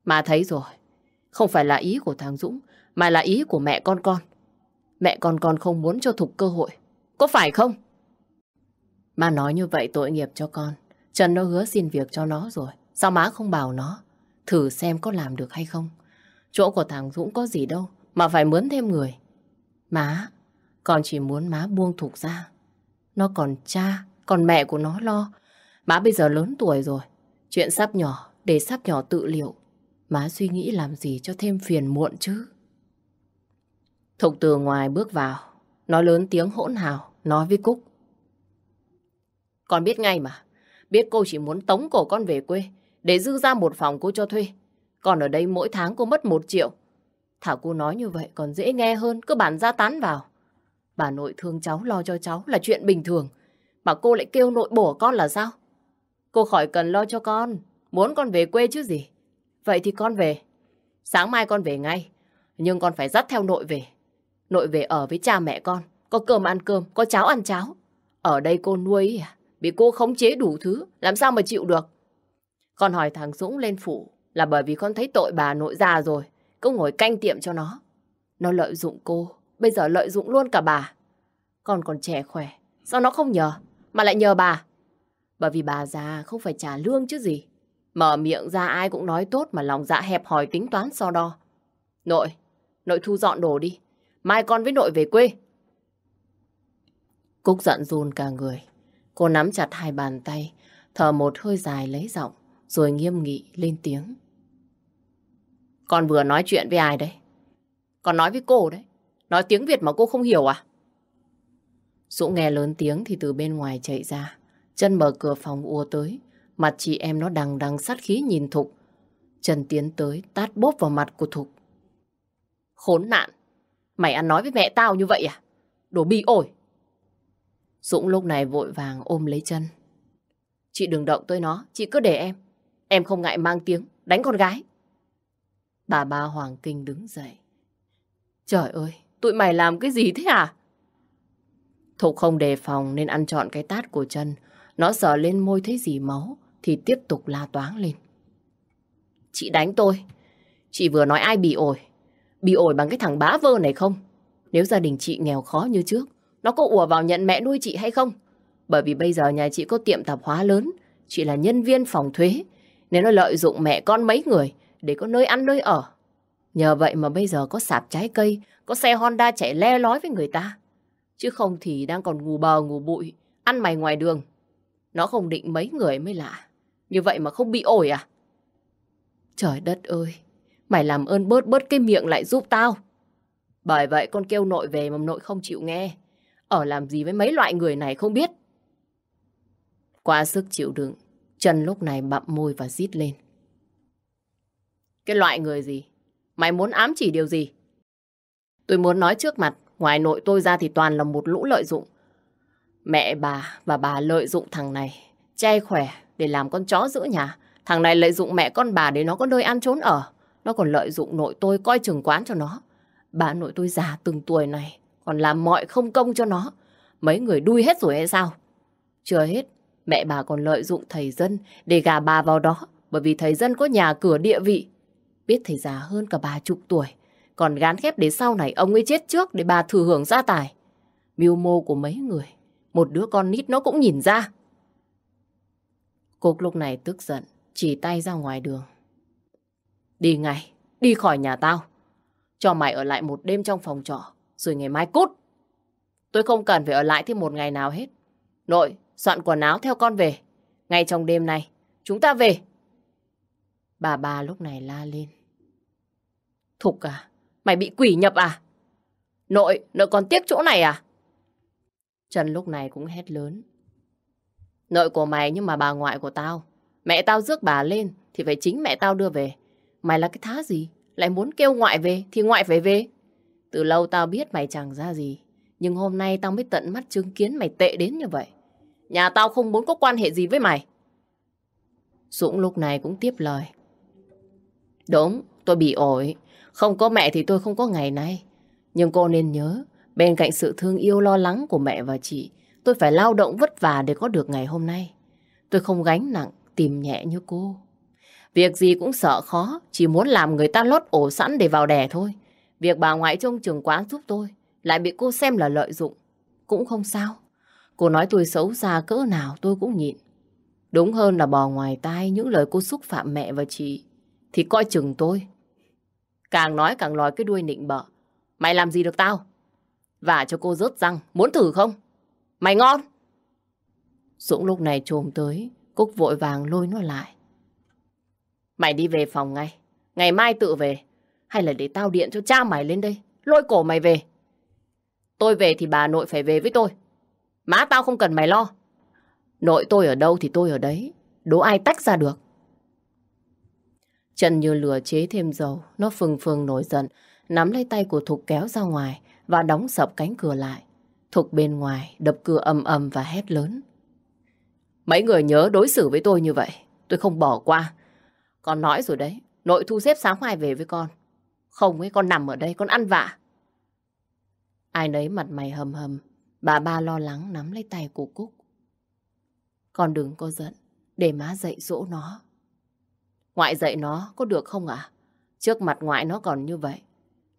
Má thấy rồi. Không phải là ý của thằng Dũng, mà là ý của mẹ con con. Mẹ con con không muốn cho Thục cơ hội. Có phải không? Má nói như vậy tội nghiệp cho con. Trần nó hứa xin việc cho nó rồi. Sao má không bảo nó? Thử xem có làm được hay không. Chỗ của thằng Dũng có gì đâu mà phải mướn thêm người. Má, con chỉ muốn má buông Thục ra. Nó còn cha, còn mẹ của nó lo. Má bây giờ lớn tuổi rồi. Chuyện sắp nhỏ, để sắp nhỏ tự liệu. Má suy nghĩ làm gì cho thêm phiền muộn chứ. Thục từ ngoài bước vào, nói lớn tiếng hỗn hào, nói với Cúc. Con biết ngay mà, biết cô chỉ muốn tống cổ con về quê, để dư ra một phòng cô cho thuê. Còn ở đây mỗi tháng cô mất một triệu. Thảo cô nói như vậy còn dễ nghe hơn, cứ bản ra tán vào. Bà nội thương cháu lo cho cháu là chuyện bình thường. Mà cô lại kêu nội bổ con là sao? Cô khỏi cần lo cho con, muốn con về quê chứ gì. Vậy thì con về. Sáng mai con về ngay, nhưng con phải dắt theo nội về. Nội về ở với cha mẹ con, có cơm ăn cơm, có cháo ăn cháo. Ở đây cô nuôi à? Bị cô khống chế đủ thứ, làm sao mà chịu được? Con hỏi thằng Dũng lên phủ là bởi vì con thấy tội bà nội già rồi, cứ ngồi canh tiệm cho nó. Nó lợi dụng cô, bây giờ lợi dụng luôn cả bà. Con còn trẻ khỏe, sao nó không nhờ, mà lại nhờ bà? Bởi vì bà già không phải trả lương chứ gì. Mở miệng ra ai cũng nói tốt mà lòng dạ hẹp hòi tính toán so đo. Nội, nội thu dọn đồ đi. Mai con với nội về quê. Cúc giận run cả người. Cô nắm chặt hai bàn tay, thở một hơi dài lấy giọng, rồi nghiêm nghị lên tiếng. Con vừa nói chuyện với ai đấy? Con nói với cô đấy. Nói tiếng Việt mà cô không hiểu à? Dũng nghe lớn tiếng thì từ bên ngoài chạy ra. Chân mở cửa phòng ùa tới. Mặt chị em nó đằng đằng sát khí nhìn Thục. Trần tiến tới tát bốp vào mặt của Thục. Khốn nạn! Mày ăn nói với mẹ tao như vậy à? Đồ bi ổi! Dũng lúc này vội vàng ôm lấy chân. Chị đừng động tới nó, chị cứ để em. Em không ngại mang tiếng, đánh con gái. Bà ba Hoàng Kinh đứng dậy. Trời ơi, tụi mày làm cái gì thế à? Thục không đề phòng nên ăn trọn cái tát của chân. Nó sờ lên môi thấy gì máu thì tiếp tục la toáng lên. Chị đánh tôi. Chị vừa nói ai bị ổi. Bị ổi bằng cái thằng bá vơ này không? Nếu gia đình chị nghèo khó như trước, nó có ùa vào nhận mẹ nuôi chị hay không? Bởi vì bây giờ nhà chị có tiệm tạp hóa lớn, chị là nhân viên phòng thuế, nên nó lợi dụng mẹ con mấy người để có nơi ăn nơi ở. Nhờ vậy mà bây giờ có sạp trái cây, có xe Honda chạy le lói với người ta. Chứ không thì đang còn ngủ bờ ngủ bụi, ăn mày ngoài đường. Nó không định mấy người mới lạ. Như vậy mà không bị ổi à? Trời đất ơi, mày làm ơn bớt bớt cái miệng lại giúp tao. Bởi vậy con kêu nội về mà nội không chịu nghe. Ở làm gì với mấy loại người này không biết. Quá sức chịu đựng, Trần lúc này bặm môi và rít lên. Cái loại người gì? Mày muốn ám chỉ điều gì? Tôi muốn nói trước mặt, ngoài nội tôi ra thì toàn là một lũ lợi dụng. Mẹ bà và bà lợi dụng thằng này, che khỏe để làm con chó giữ nhà. Thằng này lợi dụng mẹ con bà để nó có nơi ăn trốn ở. Nó còn lợi dụng nội tôi coi chừng quán cho nó. Bà nội tôi già từng tuổi này, còn làm mọi không công cho nó. Mấy người đuôi hết rồi hay sao? Chưa hết, mẹ bà còn lợi dụng thầy dân để gà bà vào đó. Bởi vì thầy dân có nhà cửa địa vị. Biết thầy già hơn cả bà chục tuổi. Còn gán khép đến sau này ông ấy chết trước để bà thừa hưởng gia tài. Mưu mô của mấy người. Một đứa con nít nó cũng nhìn ra. Cúc lúc này tức giận, chỉ tay ra ngoài đường. Đi ngay, đi khỏi nhà tao. Cho mày ở lại một đêm trong phòng trọ, rồi ngày mai cút. Tôi không cần phải ở lại thêm một ngày nào hết. Nội, soạn quần áo theo con về. Ngay trong đêm này, chúng ta về. Bà bà lúc này la lên. Thục à, mày bị quỷ nhập à? Nội, nội còn tiếc chỗ này à? Trần lúc này cũng hét lớn. Nội của mày nhưng mà bà ngoại của tao. Mẹ tao rước bà lên thì phải chính mẹ tao đưa về. Mày là cái thá gì? Lại muốn kêu ngoại về thì ngoại phải về. Từ lâu tao biết mày chẳng ra gì. Nhưng hôm nay tao mới tận mắt chứng kiến mày tệ đến như vậy. Nhà tao không muốn có quan hệ gì với mày. Dũng lúc này cũng tiếp lời. Đúng, tôi bị ổi. Không có mẹ thì tôi không có ngày nay. Nhưng cô nên nhớ, bên cạnh sự thương yêu lo lắng của mẹ và chị, tôi phải lao động vất vả để có được ngày hôm nay. Tôi không gánh nặng, tìm nhẹ như cô. Việc gì cũng sợ khó, chỉ muốn làm người ta lót ổ sẵn để vào đẻ thôi. Việc bà ngoại trông trường quán giúp tôi, lại bị cô xem là lợi dụng. Cũng không sao. Cô nói tôi xấu xa cỡ nào tôi cũng nhịn. Đúng hơn là bò ngoài tai những lời cô xúc phạm mẹ và chị. Thì coi chừng tôi. Càng nói càng lòi cái đuôi nịnh bợ. Mày làm gì được tao? Và cho cô rớt răng, muốn thử không? Mày ngon! Dũng lúc này trồm tới, Cúc vội vàng lôi nó lại. Mày đi về phòng ngay, ngày mai tự về. Hay là để tao điện cho cha mày lên đây, lôi cổ mày về. Tôi về thì bà nội phải về với tôi. Má tao không cần mày lo. Nội tôi ở đâu thì tôi ở đấy, đố ai tách ra được. trần như lửa chế thêm dầu, nó phừng phừng nổi giận, nắm lấy tay của Thục kéo ra ngoài và đóng sập cánh cửa lại. Thục bên ngoài đập cửa ầm ầm và hét lớn. Mấy người nhớ đối xử với tôi như vậy, tôi không bỏ qua. Con nói rồi đấy, nội thu xếp sáng mai về với con. Không ấy, con nằm ở đây, con ăn vạ. Ai nấy mặt mày hầm hầm, bà ba lo lắng nắm lấy tay của Cúc. Con đừng có giận, để má dạy dỗ nó. Ngoại dạy nó có được không ạ? Trước mặt ngoại nó còn như vậy.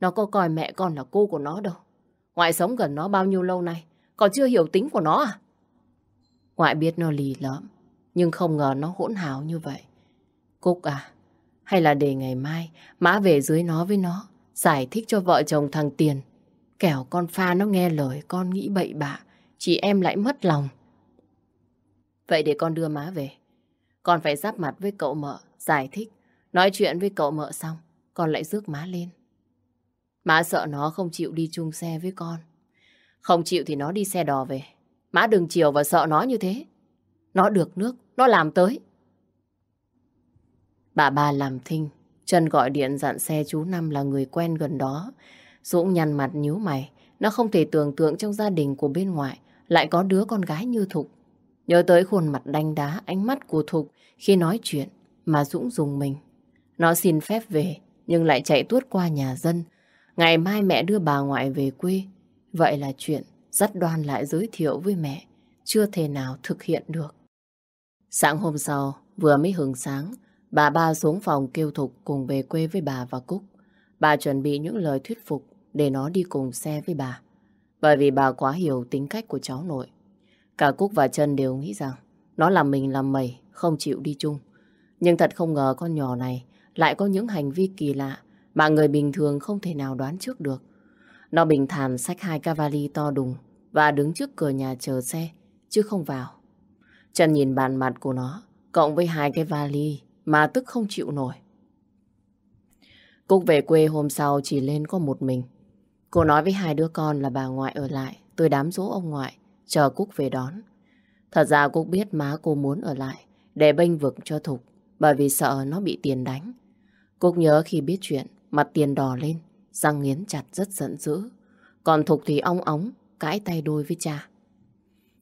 Nó có coi mẹ con là cô của nó đâu. Ngoại sống gần nó bao nhiêu lâu nay, còn chưa hiểu tính của nó à? Ngoại biết nó lì lợm, nhưng không ngờ nó hỗn hào như vậy. Cúc à, hay là để ngày mai má về dưới nó với nó, giải thích cho vợ chồng thằng Tiền. Kẻo con pha nó nghe lời con nghĩ bậy bạ, chị em lại mất lòng. Vậy để con đưa má về. Con phải giáp mặt với cậu mợ, giải thích. Nói chuyện với cậu mợ xong, con lại rước má lên. Má sợ nó không chịu đi chung xe với con. Không chịu thì nó đi xe đò về. Má đừng chiều và sợ nó như thế. Nó được nước, nó làm tới. Bà ba làm thinh, Trần gọi điện dặn xe chú Năm là người quen gần đó. Dũng nhăn mặt nhíu mày, nó không thể tưởng tượng trong gia đình của bên ngoài lại có đứa con gái như Thục. Nhớ tới khuôn mặt đanh đá, ánh mắt của Thục khi nói chuyện mà Dũng dùng mình. Nó xin phép về, nhưng lại chạy tuốt qua nhà dân. Ngày mai mẹ đưa bà ngoại về quê. Vậy là chuyện dắt đoan lại giới thiệu với mẹ, chưa thể nào thực hiện được. Sáng hôm sau, vừa mới hừng sáng, bà ba xuống phòng kêu Thục cùng về quê với bà và Cúc. Bà chuẩn bị những lời thuyết phục để nó đi cùng xe với bà. Bởi vì bà quá hiểu tính cách của cháu nội. Cả Cúc và Trân đều nghĩ rằng nó làm mình làm mẩy không chịu đi chung. Nhưng thật không ngờ con nhỏ này lại có những hành vi kỳ lạ mà người bình thường không thể nào đoán trước được. Nó bình thản xách hai cavalli to đùng và đứng trước cửa nhà chờ xe, chứ không vào. Trần nhìn bàn mặt của nó, cộng với hai cái vali mà tức không chịu nổi. Cúc về quê hôm sau chỉ lên có một mình. Cô nói với hai đứa con là bà ngoại ở lại, tôi đám dỗ ông ngoại, chờ Cúc về đón. Thật ra Cúc biết má cô muốn ở lại, để bênh vực cho Thục, bởi vì sợ nó bị tiền đánh. Cúc nhớ khi biết chuyện, mặt tiền đỏ lên, răng nghiến chặt rất giận dữ. Còn Thục thì ong óng, cãi tay đôi với cha.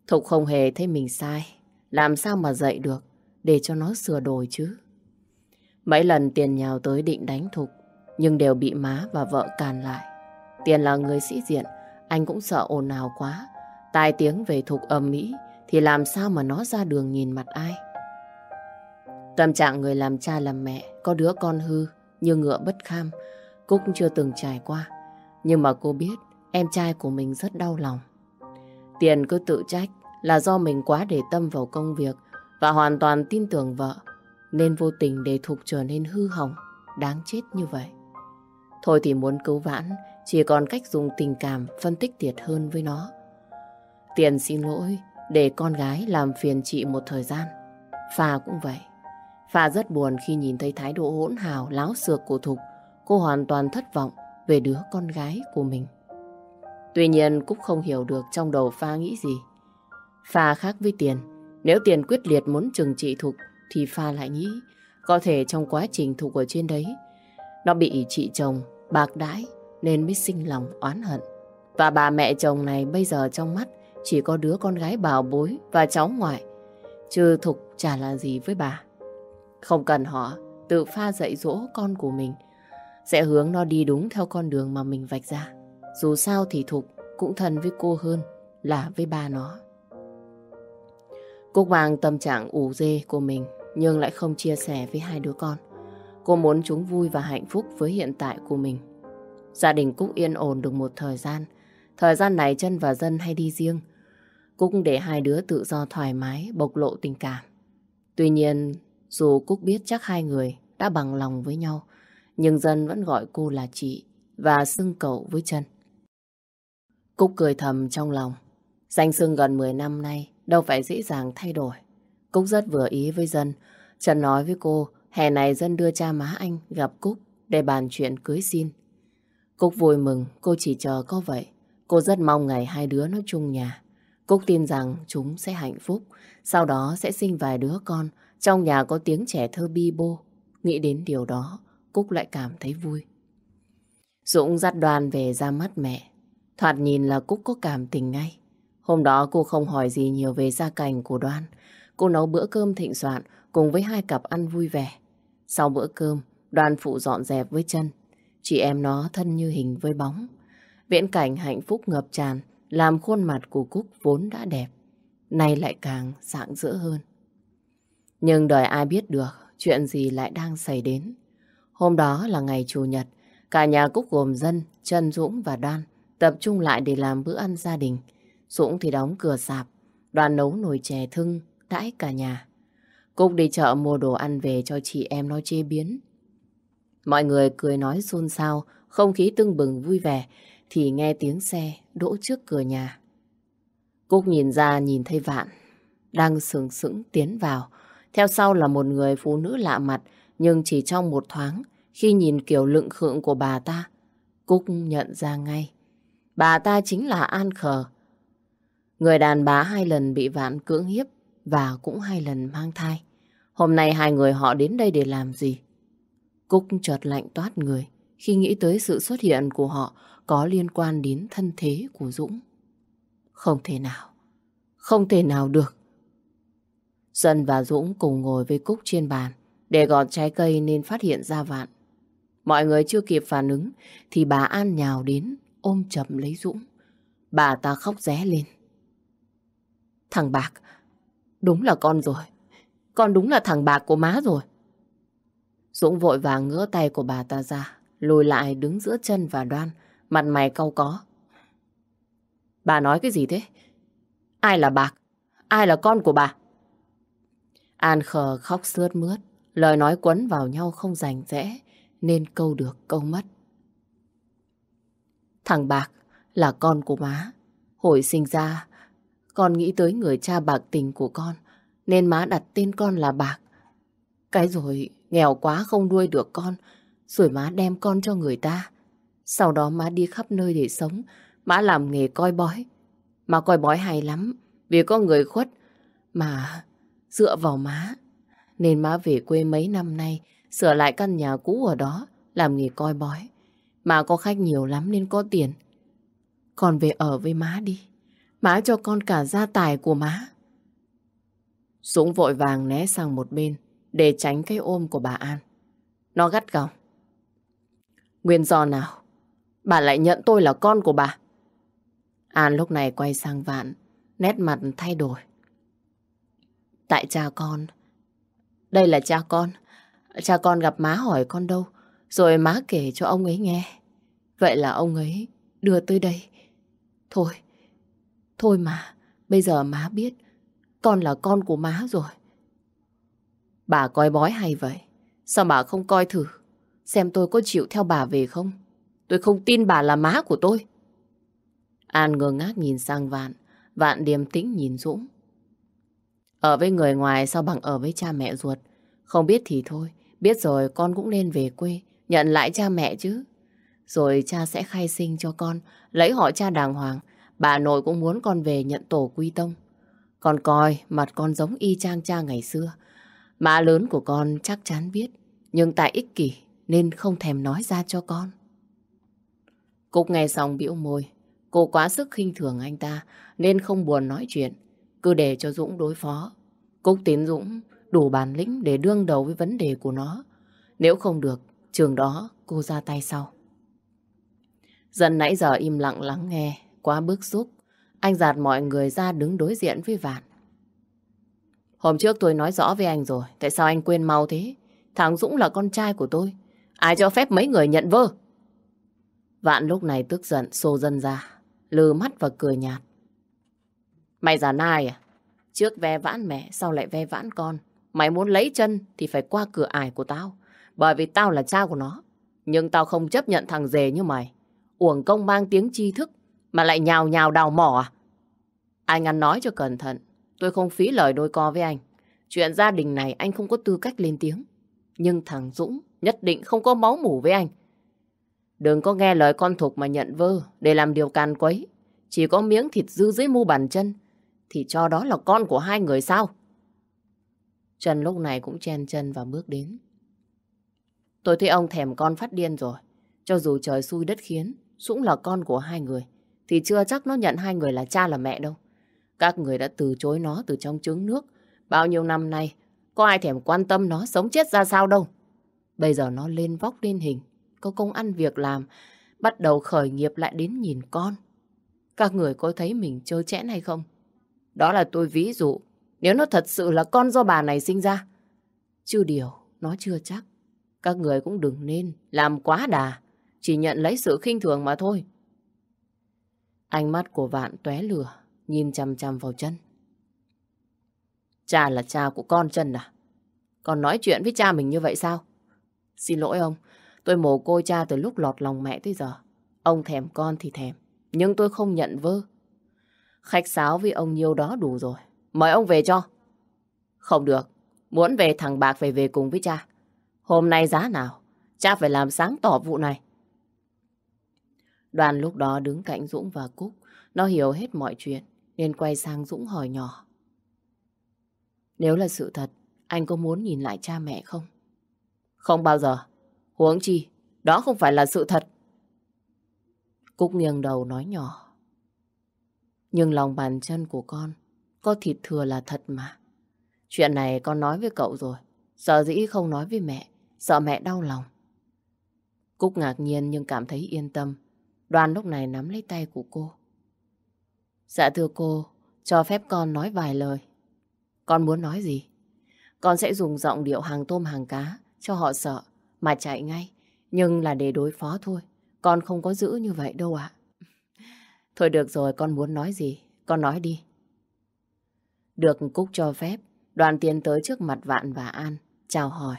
Thục không hề thấy mình sai, làm sao mà dạy được để cho nó sửa đổi chứ. Mấy lần tiền nhào tới định đánh Thục, nhưng đều bị má và vợ càn lại. Tiền là người sĩ diện, anh cũng sợ ồn ào quá. Tai tiếng về Thục ầm mỹ thì làm sao mà nó ra đường nhìn mặt ai. Tâm trạng người làm cha làm mẹ, có đứa con hư, như ngựa bất kham, Cúc chưa từng trải qua. Nhưng mà cô biết em trai của mình rất đau lòng. Tiền cứ tự trách là do mình quá để tâm vào công việc và hoàn toàn tin tưởng vợ, nên vô tình để Thục trở nên hư hỏng, đáng chết như vậy. Thôi thì muốn cứu vãn, chỉ còn cách dùng tình cảm phân tích tiệt hơn với nó. Tiền xin lỗi để con gái làm phiền chị một thời gian. Phà cũng vậy. Phà rất buồn khi nhìn thấy thái độ hỗn hào, láo xược của Thục. Cô hoàn toàn thất vọng về đứa con gái của mình. Tuy nhiên Cúc không hiểu được trong đầu Pha nghĩ gì. Pha khác với Tiền. Nếu Tiền quyết liệt muốn trừng trị Thục thì Pha lại nghĩ có thể trong quá trình Thục ở trên đấy nó bị chị chồng bạc đãi nên mới sinh lòng oán hận. Và bà mẹ chồng này bây giờ trong mắt chỉ có đứa con gái bảo bối và cháu ngoại. Chứ Thục chả là gì với bà. Không cần họ tự pha dạy dỗ con của mình. Sẽ hướng nó đi đúng theo con đường mà mình vạch ra. Dù sao thì Thục cũng thân với cô hơn là với ba nó. Cúc mang tâm trạng ủ dê của mình nhưng lại không chia sẻ với hai đứa con. Cô muốn chúng vui và hạnh phúc với hiện tại của mình. Gia đình Cúc yên ổn được một thời gian. Thời gian này chân và dân hay đi riêng. Cúc để hai đứa tự do thoải mái, bộc lộ tình cảm. Tuy nhiên, dù Cúc biết chắc hai người đã bằng lòng với nhau, nhưng dân vẫn gọi cô là chị và xưng cậu với chân. Cúc cười thầm trong lòng. Danh xưng gần 10 năm nay đâu phải dễ dàng thay đổi. Cúc rất vừa ý với dân. Trần nói với cô, hè này dân đưa cha má anh gặp Cúc để bàn chuyện cưới xin. Cúc vui mừng, cô chỉ chờ có vậy. Cô rất mong ngày hai đứa nó chung nhà. Cúc tin rằng chúng sẽ hạnh phúc, sau đó sẽ sinh vài đứa con, trong nhà có tiếng trẻ thơ bi bô. Nghĩ đến điều đó, Cúc lại cảm thấy vui. Dũng dắt đoàn về ra mắt mẹ. Thoạt nhìn là Cúc có cảm tình ngay. Hôm đó cô không hỏi gì nhiều về gia cảnh của Đoan. Cô nấu bữa cơm thịnh soạn cùng với hai cặp ăn vui vẻ. Sau bữa cơm, Đoan phụ dọn dẹp với chân. Chị em nó thân như hình với bóng. Viễn cảnh hạnh phúc ngập tràn làm khuôn mặt của Cúc vốn đã đẹp. Nay lại càng rạng rỡ hơn. Nhưng đời ai biết được chuyện gì lại đang xảy đến. Hôm đó là ngày Chủ nhật, cả nhà Cúc gồm dân, Trân Dũng và Đoan tập trung lại để làm bữa ăn gia đình. Dũng thì đóng cửa sạp, đoan nấu nồi chè thưng, đãi cả nhà. Cúc đi chợ mua đồ ăn về cho chị em nó chế biến. Mọi người cười nói xôn xao, không khí tưng bừng vui vẻ, thì nghe tiếng xe đỗ trước cửa nhà. Cúc nhìn ra nhìn thấy Vạn, đang sừng sững tiến vào. Theo sau là một người phụ nữ lạ mặt, nhưng chỉ trong một thoáng, khi nhìn kiểu lựng khượng của bà ta, Cúc nhận ra ngay. Bà ta chính là An Khờ. Người đàn bà hai lần bị Vạn cưỡng hiếp và cũng hai lần mang thai. Hôm nay hai người họ đến đây để làm gì? Cúc chợt lạnh toát người khi nghĩ tới sự xuất hiện của họ có liên quan đến thân thế của Dũng. Không thể nào. Không thể nào được. Dân và Dũng cùng ngồi với Cúc trên bàn để gọt trái cây nên phát hiện ra Vạn. Mọi người chưa kịp phản ứng thì bà An nhào đến ôm chầm lấy Dũng. Bà ta khóc ré lên. Thằng Bạc, đúng là con rồi. Con đúng là thằng Bạc của má rồi. Dũng vội vàng ngỡ tay của bà ta ra, lùi lại đứng giữa chân và đoan, mặt mày cau có. Bà nói cái gì thế? Ai là Bạc? Ai là con của bà? An khờ khóc sướt mướt, lời nói quấn vào nhau không rành rẽ, nên câu được câu mất. Thằng Bạc là con của má. Hồi sinh ra, con nghĩ tới người cha bạc tình của con, nên má đặt tên con là Bạc. Cái rồi nghèo quá không nuôi được con, rồi má đem con cho người ta. Sau đó má đi khắp nơi để sống, má làm nghề coi bói. Má coi bói hay lắm, vì có người khuất mà dựa vào má. Nên má về quê mấy năm nay, sửa lại căn nhà cũ ở đó, làm nghề coi bói. Má có khách nhiều lắm nên có tiền. Con về ở với má đi. Má cho con cả gia tài của má. Dũng vội vàng né sang một bên để tránh cái ôm của bà An. Nó gắt gỏng. Nguyên do nào? Bà lại nhận tôi là con của bà. An lúc này quay sang Vạn, nét mặt thay đổi. Tại cha con. Đây là cha con. Cha con gặp má hỏi con đâu, rồi má kể cho ông ấy nghe. Vậy là ông ấy đưa tới đây. Thôi, thôi mà, bây giờ má biết con là con của má rồi. Bà coi bói hay vậy? Sao bà không coi thử? Xem tôi có chịu theo bà về không? Tôi không tin bà là má của tôi. An ngơ ngác nhìn sang Vạn. Vạn điềm tĩnh nhìn Dũng. Ở với người ngoài sao bằng ở với cha mẹ ruột? Không biết thì thôi. Biết rồi con cũng nên về quê. Nhận lại cha mẹ chứ. Rồi cha sẽ khai sinh cho con. Lấy họ cha đàng hoàng. Bà nội cũng muốn con về nhận tổ quy tông. Con coi, mặt con giống y chang cha ngày xưa. Má lớn của con chắc chắn biết. Nhưng tại ích kỷ nên không thèm nói ra cho con. Cúc nghe xong bĩu môi. Cô quá sức khinh thường anh ta, nên không buồn nói chuyện. Cứ để cho Dũng đối phó. Cúc tiến Dũng đủ bản lĩnh để đương đầu với vấn đề của nó. Nếu không được, trường đó cô ra tay sau. Dân nãy giờ im lặng lắng nghe, quá bức xúc. Anh giạt mọi người ra đứng đối diện với Vạn. Hôm trước tôi nói rõ với anh rồi, tại sao anh quên mau thế? thằng Dũng là con trai của tôi. Ai cho phép mấy người nhận vơ? Vạn lúc này tức giận xô dân ra, lừ mắt và cười nhạt. Mày giả nai à? Trước ve vãn mẹ, sau lại ve vãn con. Mày muốn lấy chân thì phải qua cửa ải của tao. Bởi vì tao là cha của nó. Nhưng tao không chấp nhận thằng dề như mày. Uổng công mang tiếng tri thức mà lại nhào nhào đào mỏ à? Anh ăn nói cho cẩn thận. Tôi không phí lời đôi co với anh. Chuyện gia đình này anh không có tư cách lên tiếng. Nhưng thằng Dũng nhất định không có máu mủ với anh. Đừng có nghe lời con Thục mà nhận vơ để làm điều can quấy. Chỉ có miếng thịt dư dưới mu bàn chân thì cho đó là con của hai người sao? Trần lúc này cũng chen chân và bước đến. Tôi thấy ông thèm con phát điên rồi. Cho dù trời xui đất khiến, Dũng là con của hai người, thì chưa chắc nó nhận hai người là cha là mẹ đâu. Các người đã từ chối nó từ trong trứng nước. Bao nhiêu năm nay, có ai thèm quan tâm nó sống chết ra sao đâu. Bây giờ nó lên vóc lên hình, có công ăn việc làm, bắt đầu khởi nghiệp lại đến nhìn con. Các người có thấy mình chơi chẽn hay không? Đó là tôi ví dụ, nếu nó thật sự là con do bà này sinh ra. Chứ điều, nó chưa chắc. Các người cũng đừng nên làm quá đà, chỉ nhận lấy sự khinh thường mà thôi. Ánh mắt của Vạn tóe lửa, nhìn chằm chằm vào chân. Cha là cha của con chân à? Con nói chuyện với cha mình như vậy sao? Xin lỗi ông, tôi mồ côi cha từ lúc lọt lòng mẹ tới giờ. Ông thèm con thì thèm, nhưng tôi không nhận vơ. Khách sáo với ông nhiêu đó đủ rồi. Mời ông về cho. Không được, muốn về thằng Bạc phải về cùng với cha. Hôm nay giá nào, cha phải làm sáng tỏ vụ này. Đoàn lúc đó đứng cạnh Dũng và Cúc, nó hiểu hết mọi chuyện, nên quay sang Dũng hỏi nhỏ. Nếu là sự thật, anh có muốn nhìn lại cha mẹ không? Không bao giờ. Huống chi, đó không phải là sự thật. Cúc nghiêng đầu nói nhỏ. Nhưng lòng bàn chân của con có thịt thừa là thật mà. Chuyện này con nói với cậu rồi. Sợ dĩ không nói với mẹ, sợ mẹ đau lòng. Cúc ngạc nhiên nhưng cảm thấy yên tâm. Đoàn lúc này nắm lấy tay của cô. Dạ thưa cô, cho phép con nói vài lời. Con muốn nói gì? Con sẽ dùng giọng điệu hàng tôm hàng cá cho họ sợ mà chạy ngay. Nhưng là để đối phó thôi. Con không có giữ như vậy đâu ạ. Thôi được rồi, con muốn nói gì? Con nói đi. Được Cúc cho phép, đoàn tiến tới trước mặt Vạn và An, chào hỏi.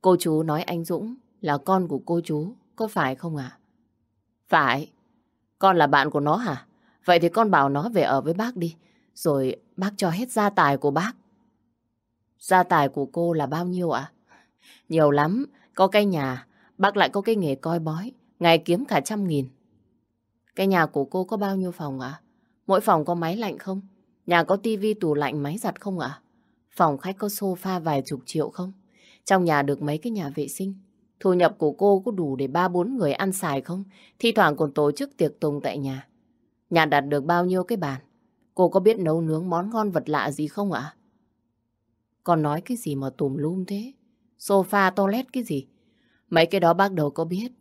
Cô chú nói anh Dũng là con của cô chú, có phải không ạ? Phải. Con là bạn của nó hả? Vậy thì con bảo nó về ở với bác đi, rồi bác cho hết gia tài của bác. Gia tài của cô là bao nhiêu ạ? Nhiều lắm, có cái nhà, bác lại có cái nghề coi bói, ngày kiếm cả trăm nghìn. Cái nhà của cô có bao nhiêu phòng ạ? Mỗi phòng có máy lạnh không? Nhà có tivi tủ lạnh máy giặt không ạ? Phòng khách có sofa vài chục triệu không? Trong nhà được mấy cái nhà vệ sinh? Thu nhập của cô có đủ để ba bốn người ăn xài không? Thi thoảng còn tổ chức tiệc tùng tại nhà. Nhà đặt được bao nhiêu cái bàn? Cô có biết nấu nướng món ngon vật lạ gì không ạ? Còn nói cái gì mà tùm lum thế? Sofa, toilet cái gì? Mấy cái đó bác đầu có biết.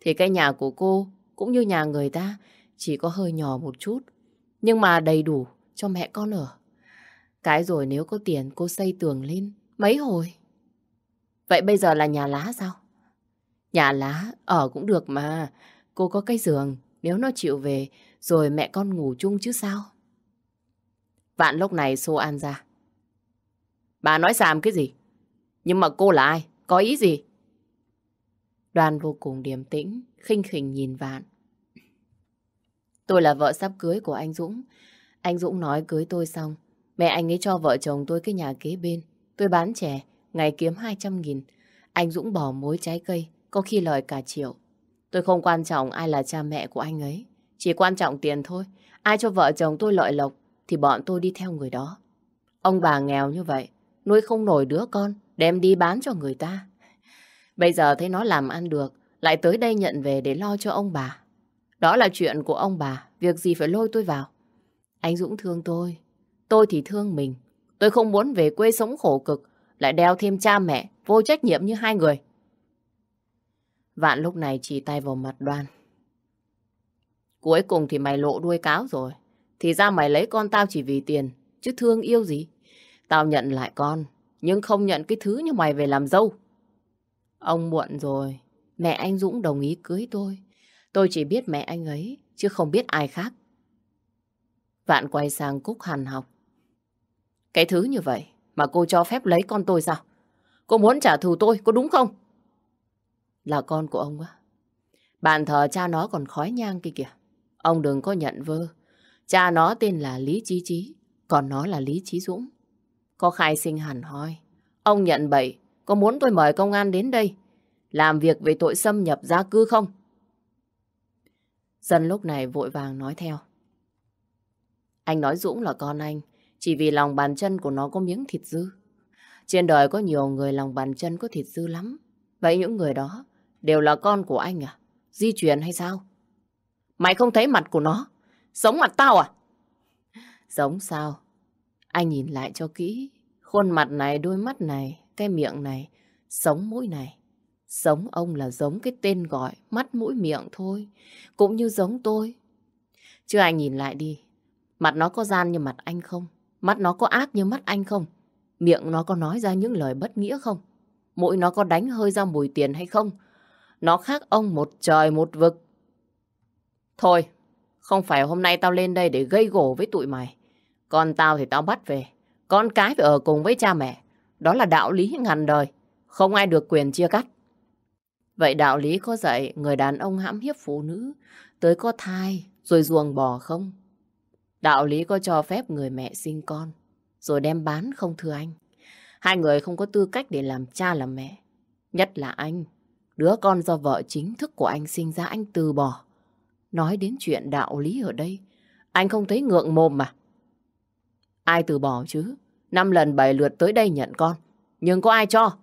Thì cái nhà của cô cũng như nhà người ta, chỉ có hơi nhỏ một chút. Nhưng mà đầy đủ cho mẹ con ở. Cái rồi nếu có tiền cô xây tường lên, mấy hồi. Vậy bây giờ là nhà lá sao? Nhà lá ở cũng được mà. Cô có cái giường, nếu nó chịu về, rồi mẹ con ngủ chung chứ sao? Vạn lúc này xô An ra. Bà nói xàm cái gì? Nhưng mà cô là ai? Có ý gì? Đoàn vô cùng điềm tĩnh, khinh khỉnh nhìn Vạn. Tôi là vợ sắp cưới của anh Dũng. Anh Dũng nói cưới tôi xong, mẹ anh ấy cho vợ chồng tôi cái nhà kế bên. Tôi bán chè, ngày kiếm 200 nghìn. Anh Dũng bỏ mối trái cây, có khi lời cả triệu. Tôi không quan trọng ai là cha mẹ của anh ấy. Chỉ quan trọng tiền thôi. Ai cho vợ chồng tôi lợi lộc, thì bọn tôi đi theo người đó. Ông bà nghèo như vậy, nuôi không nổi đứa con, đem đi bán cho người ta. Bây giờ thấy nó làm ăn được, lại tới đây nhận về để lo cho ông bà. Đó là chuyện của ông bà, việc gì phải lôi tôi vào. Anh Dũng thương tôi, tôi thì thương mình. Tôi không muốn về quê sống khổ cực, lại đeo thêm cha mẹ, vô trách nhiệm như hai người. Vạn lúc này chỉ tay vào mặt đoan. Cuối cùng thì mày lộ đuôi cáo rồi. Thì ra mày lấy con tao chỉ vì tiền, chứ thương yêu gì. Tao nhận lại con, nhưng không nhận cái thứ như mày về làm dâu. Ông muộn rồi, mẹ anh Dũng đồng ý cưới tôi. Tôi chỉ biết mẹ anh ấy, chứ không biết ai khác. Vạn quay sang Cúc hàn học. Cái thứ như vậy mà cô cho phép lấy con tôi sao? Cô muốn trả thù tôi, có đúng không? Là con của ông á. Bạn thờ cha nó còn khói nhang kia kìa. Ông đừng có nhận vơ. Cha nó tên là Lý Chí Chí, còn nó là Lý Chí Dũng. Có khai sinh hẳn hoi. Ông nhận bậy, có muốn tôi mời công an đến đây làm việc về tội xâm nhập gia cư không? Dân lúc này vội vàng nói theo. Anh nói Dũng là con anh, chỉ vì lòng bàn chân của nó có miếng thịt dư. Trên đời có nhiều người lòng bàn chân có thịt dư lắm. Vậy những người đó đều là con của anh à? Di truyền hay sao? Mày không thấy mặt của nó? Giống mặt tao à? Giống sao? Anh nhìn lại cho kỹ. Khuôn mặt này, đôi mắt này, cái miệng này, sống mũi này. Giống ông là giống cái tên gọi, mắt mũi miệng thôi. Cũng như giống tôi. Chứ anh nhìn lại đi. Mặt nó có gian như mặt anh không? Mắt nó có ác như mắt anh không? Miệng nó có nói ra những lời bất nghĩa không? Mũi nó có đánh hơi ra mùi tiền hay không? Nó khác ông một trời một vực. Thôi, không phải hôm nay tao lên đây để gây gổ với tụi mày. Con tao thì tao bắt về. Con cái phải ở cùng với cha mẹ. Đó là đạo lý ngàn đời. Không ai được quyền chia cắt. Vậy đạo lý có dạy người đàn ông hãm hiếp phụ nữ tới có thai rồi ruồng bỏ không? Đạo lý có cho phép người mẹ sinh con rồi đem bán không thưa anh? Hai người không có tư cách để làm cha làm mẹ. Nhất là anh. Đứa con do vợ chính thức của anh sinh ra anh từ bỏ. Nói đến chuyện đạo lý ở đây, anh không thấy ngượng mồm mà. Ai từ bỏ chứ? Năm lần bảy lượt tới đây nhận con. Nhưng có ai cho?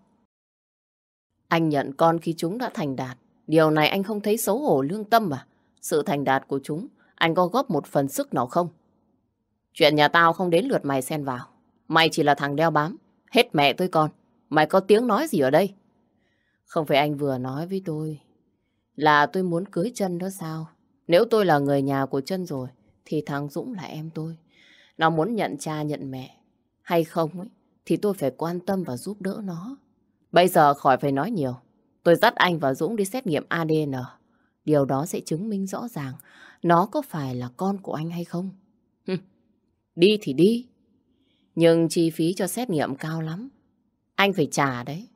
Anh nhận con khi chúng đã thành đạt. Điều này anh không thấy xấu hổ lương tâm mà. Sự thành đạt của chúng, anh có góp một phần sức nào không? Chuyện nhà tao không đến lượt mày xen vào. Mày chỉ là thằng đeo bám. Hết mẹ tôi con. Mày có tiếng nói gì ở đây? Không phải anh vừa nói với tôi. Là tôi muốn cưới chân đó sao? Nếu tôi là người nhà của chân rồi, thì thằng Dũng là em tôi. Nó muốn nhận cha nhận mẹ hay không ấy, thì tôi phải quan tâm và giúp đỡ nó. Bây giờ khỏi phải nói nhiều. Tôi dắt anh và Dũng đi xét nghiệm ADN. Điều đó sẽ chứng minh rõ ràng nó có phải là con của anh hay không. đi thì đi. Nhưng chi phí cho xét nghiệm cao lắm. Anh phải trả đấy.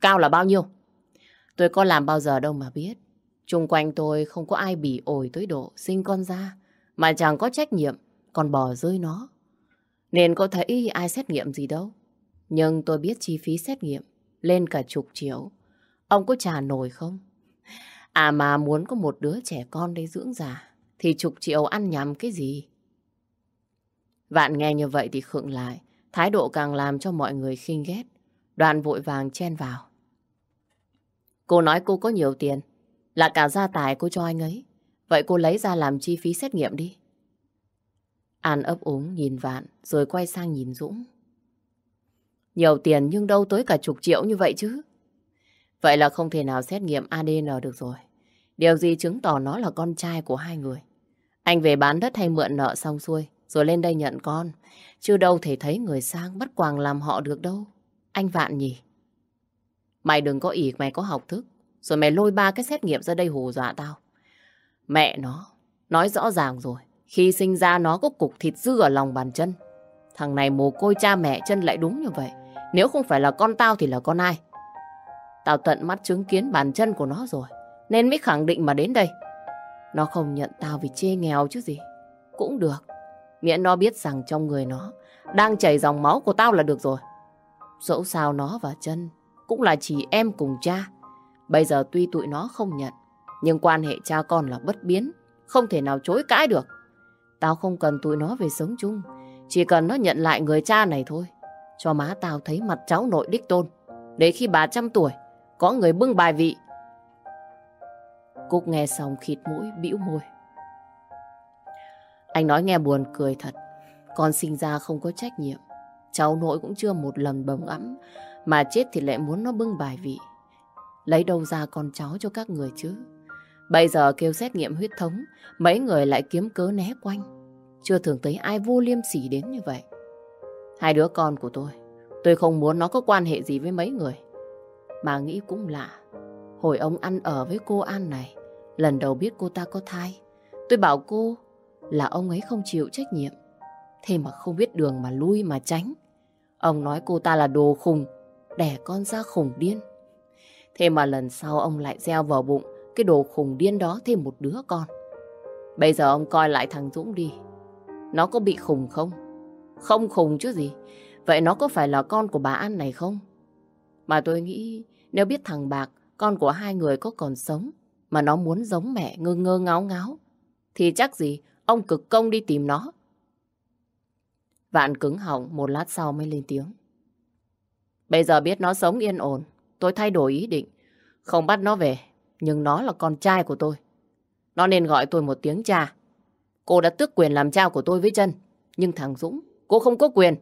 Cao là bao nhiêu? Tôi có làm bao giờ đâu mà biết. Trung quanh tôi không có ai bị ổi tới độ sinh con ra. Mà chẳng có trách nhiệm, còn bỏ rơi nó. Nên có thấy ai xét nghiệm gì đâu. Nhưng tôi biết chi phí xét nghiệm lên cả chục triệu. Ông có trả nổi không? À mà muốn có một đứa trẻ con để dưỡng già thì chục triệu ăn nhầm cái gì? Vạn nghe như vậy thì khựng lại, thái độ càng làm cho mọi người khinh ghét. Đoàn vội vàng chen vào. Cô nói cô có nhiều tiền, là cả gia tài cô cho anh ấy. Vậy cô lấy ra làm chi phí xét nghiệm đi. An ấp úng nhìn Vạn rồi quay sang nhìn Dũng. Nhiều tiền nhưng đâu tới cả chục triệu như vậy chứ. Vậy là không thể nào xét nghiệm ADN được rồi. Điều gì chứng tỏ nó là con trai của hai người. Anh về bán đất hay mượn nợ xong xuôi, rồi lên đây nhận con. Chứ đâu thể thấy người sang bắt quàng làm họ được đâu. Anh Vạn nhỉ? Mày đừng có ỉ mày có học thức. Rồi mày lôi ba cái xét nghiệm ra đây hù dọa tao. Mẹ nó, nói rõ ràng rồi. Khi sinh ra nó có cục thịt dư ở lòng bàn chân. Thằng này mồ côi cha mẹ chân lại đúng như vậy. Nếu không phải là con tao thì là con ai? Tao tận mắt chứng kiến bàn chân của nó rồi. Nên mới khẳng định mà đến đây. Nó không nhận tao vì chê nghèo chứ gì. Cũng được. Miễn nó biết rằng trong người nó đang chảy dòng máu của tao là được rồi. Dẫu sao nó và chân cũng là chị em cùng cha. Bây giờ tuy tụi nó không nhận, nhưng quan hệ cha con là bất biến, không thể nào chối cãi được. Tao không cần tụi nó về sống chung, chỉ cần nó nhận lại người cha này thôi. Cho má tao thấy mặt cháu nội đích tôn. Để khi bà trăm tuổi, có người bưng bài vị. Cúc nghe xong khịt mũi, bĩu môi. Anh nói nghe buồn cười thật. Con sinh ra không có trách nhiệm. Cháu nội cũng chưa một lần bồng ấm. Mà chết thì lại muốn nó bưng bài vị. Lấy đâu ra con cháu cho các người chứ? Bây giờ kêu xét nghiệm huyết thống, mấy người lại kiếm cớ né quanh. Chưa thường thấy ai vô liêm sỉ đến như vậy. Hai đứa con của tôi Tôi không muốn nó có quan hệ gì với mấy người. Mà nghĩ cũng lạ. Hồi ông ăn ở với cô An này, lần đầu biết cô ta có thai. Tôi bảo cô là ông ấy không chịu trách nhiệm. Thế mà không biết đường mà lui mà tránh. Ông nói cô ta là đồ khùng, đẻ con ra khùng điên. Thế mà lần sau ông lại gieo vào bụng cái đồ khùng điên đó thêm một đứa con. Bây giờ ông coi lại thằng Dũng đi. Nó có bị khùng không? Không khùng chứ gì. Vậy nó có phải là con của bà An này không? Mà tôi nghĩ nếu biết thằng Bạc, con của hai người có còn sống, mà nó muốn giống mẹ ngơ ngơ ngáo ngáo, thì chắc gì ông cực công đi tìm nó. Vạn cứng họng một lát sau mới lên tiếng. Bây giờ biết nó sống yên ổn, tôi thay đổi ý định. Không bắt nó về, nhưng nó là con trai của tôi. Nó nên gọi tôi một tiếng cha. Cô đã tước quyền làm cha của tôi với chân. Nhưng thằng Dũng, cô không có quyền.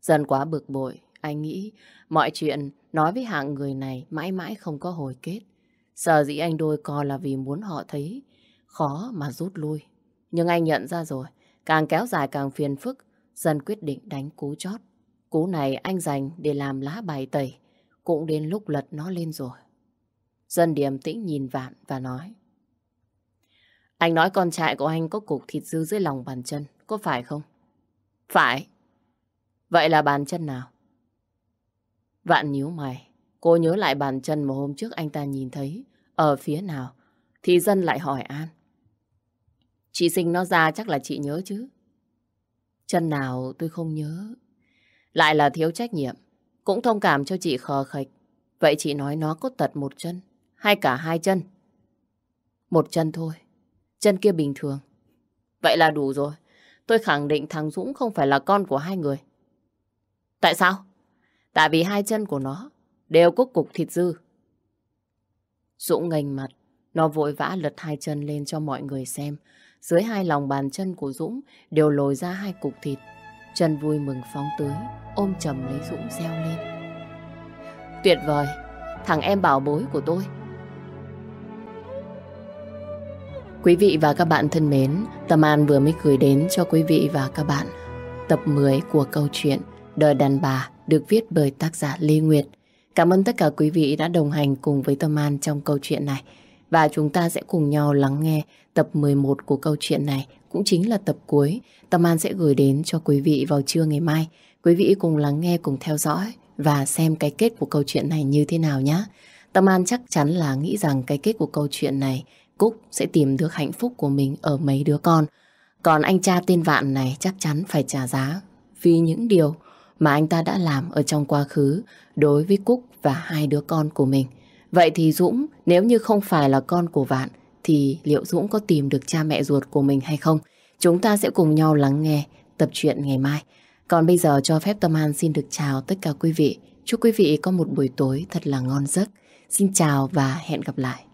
Dần quá bực bội, anh nghĩ mọi chuyện nói với hạng người này mãi mãi không có hồi kết. Sợ dĩ anh đôi co là vì muốn họ thấy khó mà rút lui. Nhưng anh nhận ra rồi, càng kéo dài càng phiền phức, dần quyết định đánh cú chót. Cú này anh dành để làm lá bài tẩy, cũng đến lúc lật nó lên rồi. Dân điềm tĩnh nhìn Vạn và nói. Anh nói con trai của anh có cục thịt dư dưới lòng bàn chân, có phải không? Phải. Vậy là bàn chân nào? Vạn nhíu mày, cô nhớ lại bàn chân mà hôm trước anh ta nhìn thấy, ở phía nào, thì dân lại hỏi An. Chị sinh nó ra chắc là chị nhớ chứ. Chân nào tôi không nhớ. Lại là thiếu trách nhiệm, cũng thông cảm cho chị khờ khạch. Vậy chị nói nó có tật một chân, hay cả hai chân? Một chân thôi, chân kia bình thường. Vậy là đủ rồi. Tôi khẳng định thằng Dũng không phải là con của hai người. Tại sao? Tại vì hai chân của nó đều có cục thịt dư. Dũng ngành mặt, nó vội vã lật hai chân lên cho mọi người xem. Dưới hai lòng bàn chân của Dũng đều lồi ra hai cục thịt. Chân vui mừng phóng tới, ôm chầm lấy Dũng reo lên. Tuyệt vời, thằng em bảo bối của tôi. Quý vị và các bạn thân mến, Tâm An vừa mới gửi đến cho quý vị và các bạn tập 10 của câu chuyện Đời đàn bà được viết bởi tác giả Lê Nguyệt. Cảm ơn tất cả quý vị đã đồng hành cùng với Tâm An trong câu chuyện này. Và chúng ta sẽ cùng nhau lắng nghe tập 11 của câu chuyện này, cũng chính là tập cuối. Tâm An sẽ gửi đến cho quý vị vào trưa ngày mai. Quý vị cùng lắng nghe, cùng theo dõi và xem cái kết của câu chuyện này như thế nào nhé. Tâm An chắc chắn là nghĩ rằng cái kết của câu chuyện này Cúc sẽ tìm được hạnh phúc của mình ở mấy đứa con. Còn anh cha tên Vạn này chắc chắn phải trả giá vì những điều mà anh ta đã làm ở trong quá khứ đối với Cúc và hai đứa con của mình. Vậy thì Dũng, nếu như không phải là con của Vạn, thì liệu Dũng có tìm được cha mẹ ruột của mình hay không? Chúng ta sẽ cùng nhau lắng nghe tập truyện ngày mai. Còn bây giờ cho phép Tâm An xin được chào tất cả quý vị. Chúc quý vị có một buổi tối thật là ngon giấc. Xin chào và hẹn gặp lại.